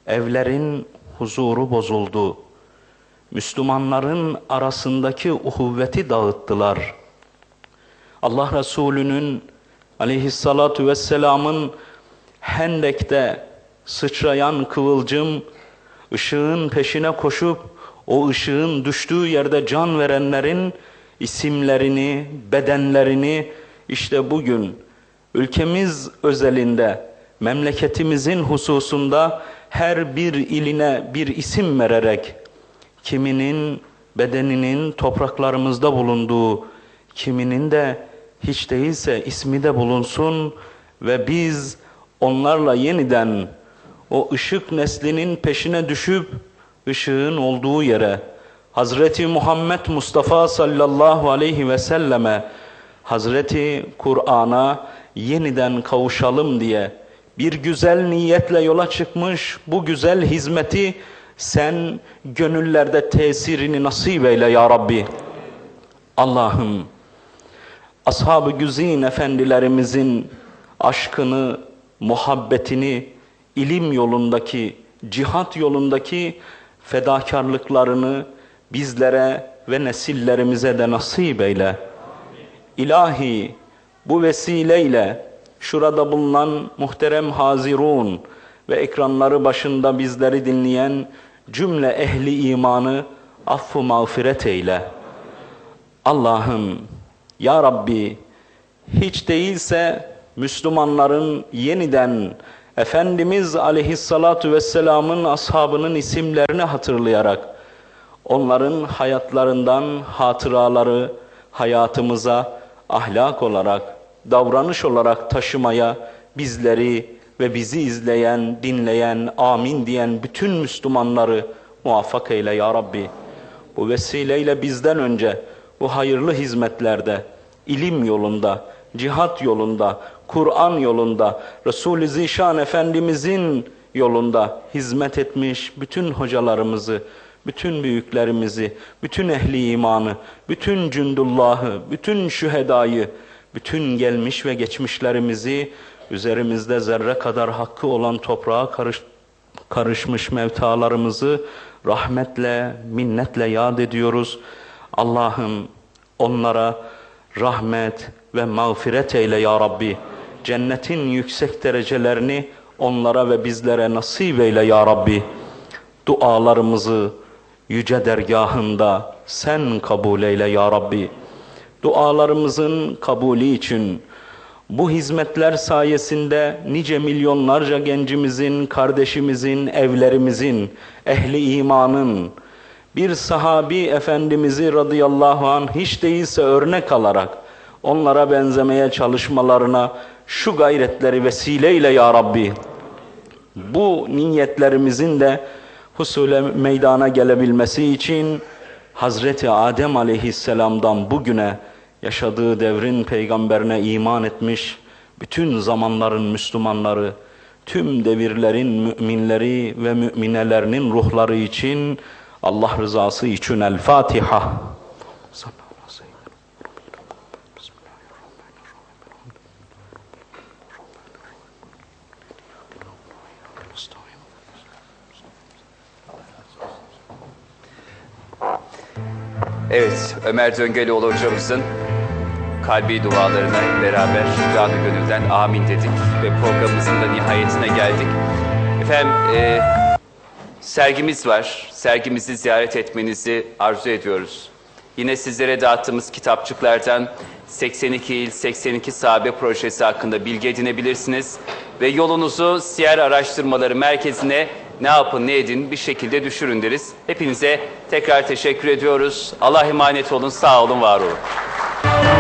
Evlerin huzuru bozuldu. Müslümanların arasındaki uhuvveti dağıttılar. Allah Resulü'nün aleyhissalatu vesselamın Hendek'te sıçrayan kıvılcım, ışığın peşine koşup o ışığın düştüğü yerde can verenlerin isimlerini, bedenlerini işte bugün ülkemiz özelinde, memleketimizin hususunda her bir iline bir isim vererek kiminin bedeninin topraklarımızda bulunduğu, kiminin de hiç değilse ismi de bulunsun ve biz onlarla yeniden o ışık neslinin peşine düşüp ışığın olduğu yere Hazreti Muhammed Mustafa sallallahu aleyhi ve selleme Hazreti Kur'an'a yeniden kavuşalım diye bir güzel niyetle yola çıkmış bu güzel hizmeti sen gönüllerde tesirini nasip eyle ya Rabbi. Allah'ım Ashab-ı Güzin efendilerimizin aşkını, muhabbetini, ilim yolundaki, cihat yolundaki fedakarlıklarını bizlere ve nesillerimize de nasip eyle. İlahi bu vesileyle şurada bulunan muhterem hazirun ve ekranları başında bizleri dinleyen cümle ehli imanı affu mağfiret eyle. Allah'ım ya Rabbi hiç değilse Müslümanların yeniden Efendimiz aleyhissalatu vesselamın ashabının isimlerini hatırlayarak onların hayatlarından hatıraları hayatımıza ahlak olarak, davranış olarak taşımaya bizleri ve bizi izleyen, dinleyen, amin diyen bütün Müslümanları muvaffak eyle ya Rabbi. Bu vesileyle bizden önce bu hayırlı hizmetlerde, ilim yolunda, cihat yolunda, Kur'an yolunda, Resul-i Zişan Efendimizin yolunda hizmet etmiş bütün hocalarımızı, bütün büyüklerimizi, bütün ehli imanı, bütün cündullahı, bütün şühedayı, bütün gelmiş ve geçmişlerimizi üzerimizde zerre kadar hakkı olan toprağa karış, karışmış mevtalarımızı rahmetle, minnetle yad ediyoruz. Allah'ım onlara rahmet ve mağfiret eyle ya Rabbi. Cennetin yüksek derecelerini onlara ve bizlere nasip eyle ya Rabbi. Dualarımızı yüce dergahında sen kabul eyle ya Rabbi. Dualarımızın kabulü için bu hizmetler sayesinde nice milyonlarca gencimizin, kardeşimizin, evlerimizin, ehli imanın, bir sahabi efendimizi radıyallahu anh hiç değilse örnek alarak onlara benzemeye çalışmalarına şu gayretleri vesileyle ya Rabbi bu niyetlerimizin de husule meydana gelebilmesi için Hazreti Adem aleyhisselamdan bugüne yaşadığı devrin peygamberine iman etmiş bütün zamanların Müslümanları, tüm devirlerin müminleri ve müminelerinin ruhları için Allah rızası için El Fatiha. Evet, Ömer Döngelioğlu hocamızın kalbi dualarına beraber canı gönülden amin dedik ve programımızın da nihayetine geldik. Efendim, e, sergimiz var. Sergimizi ziyaret etmenizi arzu ediyoruz. Yine sizlere dağıttığımız kitapçıklardan 82 il 82 sahabe projesi hakkında bilgi edinebilirsiniz. Ve yolunuzu Siyer Araştırmaları Merkezi'ne ne yapın ne edin bir şekilde düşürün deriz. Hepinize tekrar teşekkür ediyoruz. Allah emanet olun, sağ olun, var olun.